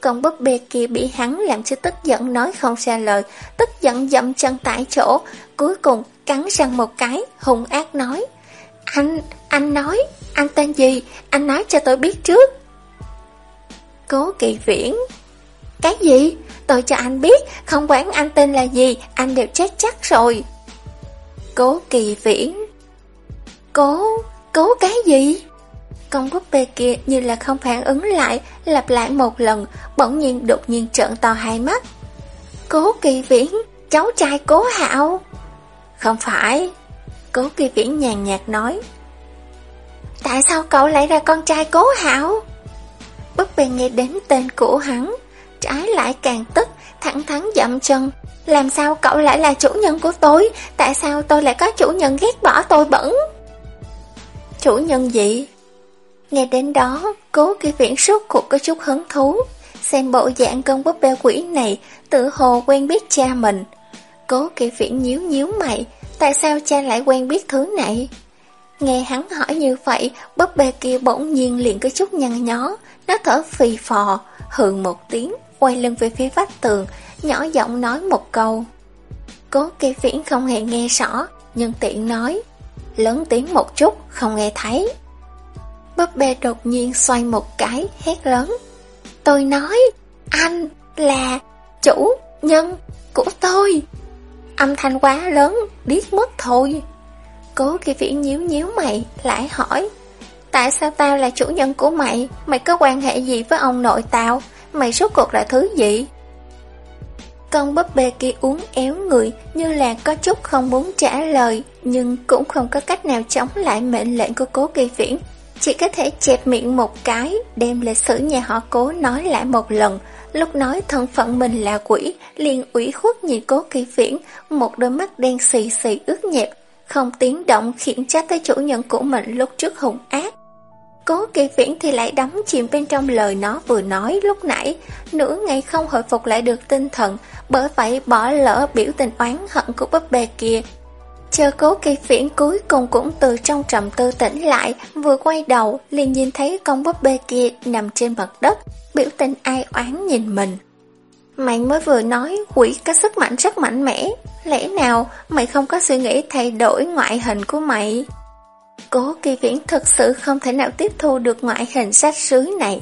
Speaker 1: Con búp bê kia bị hắn làm cho tức giận nói không ra lời, tức giận dậm chân tại chỗ, cuối cùng cắn răng một cái, hung ác nói Anh, anh nói, anh tên gì, anh nói cho tôi biết trước. Cố kỳ viễn Cái gì? Tôi cho anh biết, không quản anh tên là gì, anh đều chết chắc rồi. Cố kỳ viễn Cố, cố cái gì? Con búp bê kia như là không phản ứng lại, lặp lại một lần, bỗng nhiên đột nhiên trợn to hai mắt. Cố kỳ viễn, cháu trai cố hạo. Không phải. Cố kỳ viễn nhàn nhạt nói. Tại sao cậu lại là con trai cố hạo? Bất bê nghe đến tên của hắn, trái lại càng tức, thẳng thắn dậm chân. Làm sao cậu lại là chủ nhân của tôi? Tại sao tôi lại có chủ nhân ghét bỏ tôi bẩn? Chủ nhân gì? Nghe đến đó, cố kỳ viễn suốt cuộc có chút hứng thú. Xem bộ dạng con búp bê quỷ này, tự hồ quen biết cha mình. Cố kỳ viễn nhíu nhíu mày, tại sao cha lại quen biết thứ này? Nghe hắn hỏi như vậy, búp bê kia bỗng nhiên liền có chút nhăn nhó, nó thở phì phò, hừ một tiếng, quay lưng về phía vách tường, nhỏ giọng nói một câu. Cố kỳ viễn không hề nghe rõ, nhưng tiện nói, lớn tiếng một chút, không nghe thấy. Búp bê đột nhiên xoay một cái, hét lớn. Tôi nói, anh là chủ nhân của tôi. Âm thanh quá lớn, biết mất thôi. Cố kỳ viễn nhíu nhíu mày, lại hỏi. Tại sao tao là chủ nhân của mày? Mày có quan hệ gì với ông nội tao? Mày rốt cuộc là thứ gì? Con búp bê kia uống éo người như là có chút không muốn trả lời, nhưng cũng không có cách nào chống lại mệnh lệnh của cố kỳ viễn. Chỉ có thể chẹp miệng một cái, đem lịch sử nhà họ cố nói lại một lần. Lúc nói thân phận mình là quỷ, liền ủy khuất nhìn cố kỳ viễn, một đôi mắt đen xì xì ướt nhẹp, không tiếng động khiển trách tới chủ nhân của mình lúc trước hùng ác. Cố kỳ viễn thì lại đắm chìm bên trong lời nó vừa nói lúc nãy, nửa ngày không hồi phục lại được tinh thần, bởi vậy bỏ lỡ biểu tình oán hận của búp bê kia. Chờ cố kỳ viễn cuối cùng cũng từ trong trầm tư tỉnh lại, vừa quay đầu liền nhìn thấy con búp bê kia nằm trên mặt đất, biểu tình ai oán nhìn mình. Mày mới vừa nói quỷ có sức mạnh rất mạnh mẽ, lẽ nào mày không có suy nghĩ thay đổi ngoại hình của mày? Cố kỳ viễn thực sự không thể nào tiếp thu được ngoại hình sách sứ này.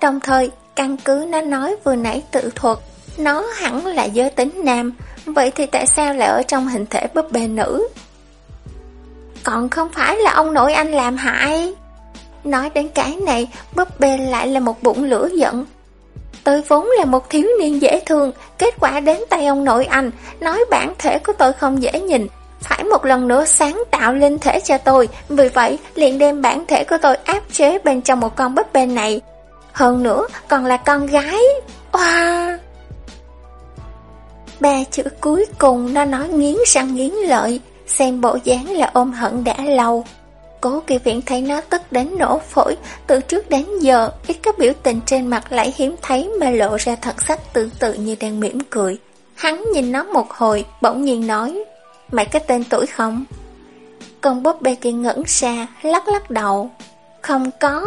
Speaker 1: Đồng thời, căn cứ nó nói vừa nãy tự thuật, nó hẳn là giới tính nam, vậy thì tại sao lại ở trong hình thể búp bê nữ? Còn không phải là ông nội anh làm hại. Nói đến cái này, búp bê lại là một bụng lửa giận. Tôi vốn là một thiếu niên dễ thương, kết quả đến tay ông nội anh, nói bản thể của tôi không dễ nhìn, phải một lần nữa sáng tạo linh thể cho tôi, vì vậy liền đem bản thể của tôi áp chế bên trong một con búp bê này. Hơn nữa còn là con gái. Wow! Ba chữ cuối cùng nó nói nghiến răng nghiến lợi, xem bộ dáng là ôm hận đã lâu. Cố kỳ viện thấy nó tức đến nổ phổi, từ trước đến giờ, ít có biểu tình trên mặt lại hiếm thấy mà lộ ra thật sắc tương tự như đang mỉm cười. Hắn nhìn nó một hồi, bỗng nhiên nói, mày có tên tuổi không? Con búp bê kia ngẩn ra, lắc lắc đầu. Không có.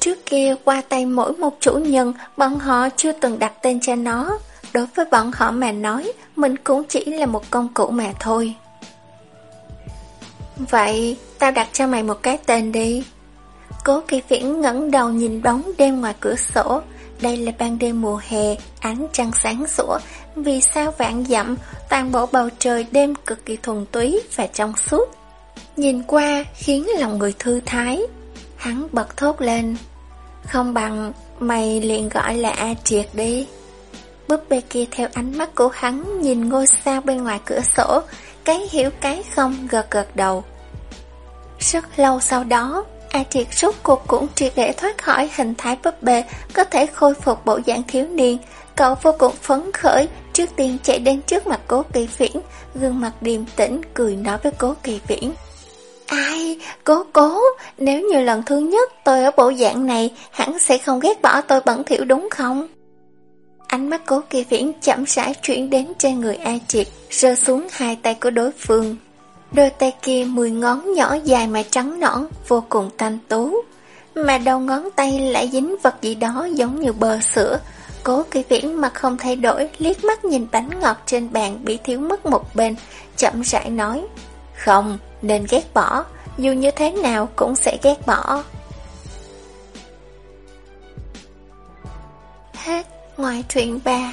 Speaker 1: Trước kia qua tay mỗi một chủ nhân, bọn họ chưa từng đặt tên cho nó. Đối với bọn họ mà nói, mình cũng chỉ là một công cụ mà thôi. Vậy, tao đặt cho mày một cái tên đi. Cố kỳ viễn ngẩng đầu nhìn bóng đêm ngoài cửa sổ. Đây là ban đêm mùa hè, ánh trăng sáng sủa. Vì sao vạn dặm, toàn bộ bầu trời đêm cực kỳ thuần túy và trong suốt. Nhìn qua khiến lòng người thư thái. Hắn bật thốt lên. Không bằng, mày liền gọi là A Triệt đi. Búp bê kia theo ánh mắt của hắn nhìn ngôi sao bên ngoài cửa sổ, cái hiểu cái không gật gật đầu. Rất lâu sau đó, A Triệt rốt cuộc cũng triệt để thoát khỏi hình thái búp bê, có thể khôi phục bộ dạng thiếu niên. Cậu vô cùng phấn khởi, trước tiên chạy đến trước mặt cố kỳ viễn, gương mặt điềm tĩnh cười nói với cố kỳ viễn. Ai, cố cố, nếu như lần thứ nhất tôi ở bộ dạng này, hẳn sẽ không ghét bỏ tôi bẩn thiểu đúng không? Ánh mắt cố kỳ viễn chậm rãi chuyển đến trên người A Triệt, rơi xuống hai tay của đối phương. Đôi tay kia mười ngón nhỏ dài mà trắng nõn, vô cùng thanh tú. Mà đầu ngón tay lại dính vật gì đó giống như bờ sữa. Cố kỳ viễn mặt không thay đổi, liếc mắt nhìn bánh ngọt trên bàn bị thiếu mất một bên, chậm rãi nói. Không, nên ghét bỏ, dù như thế nào cũng sẽ ghét bỏ. Hết ngoài truyện 3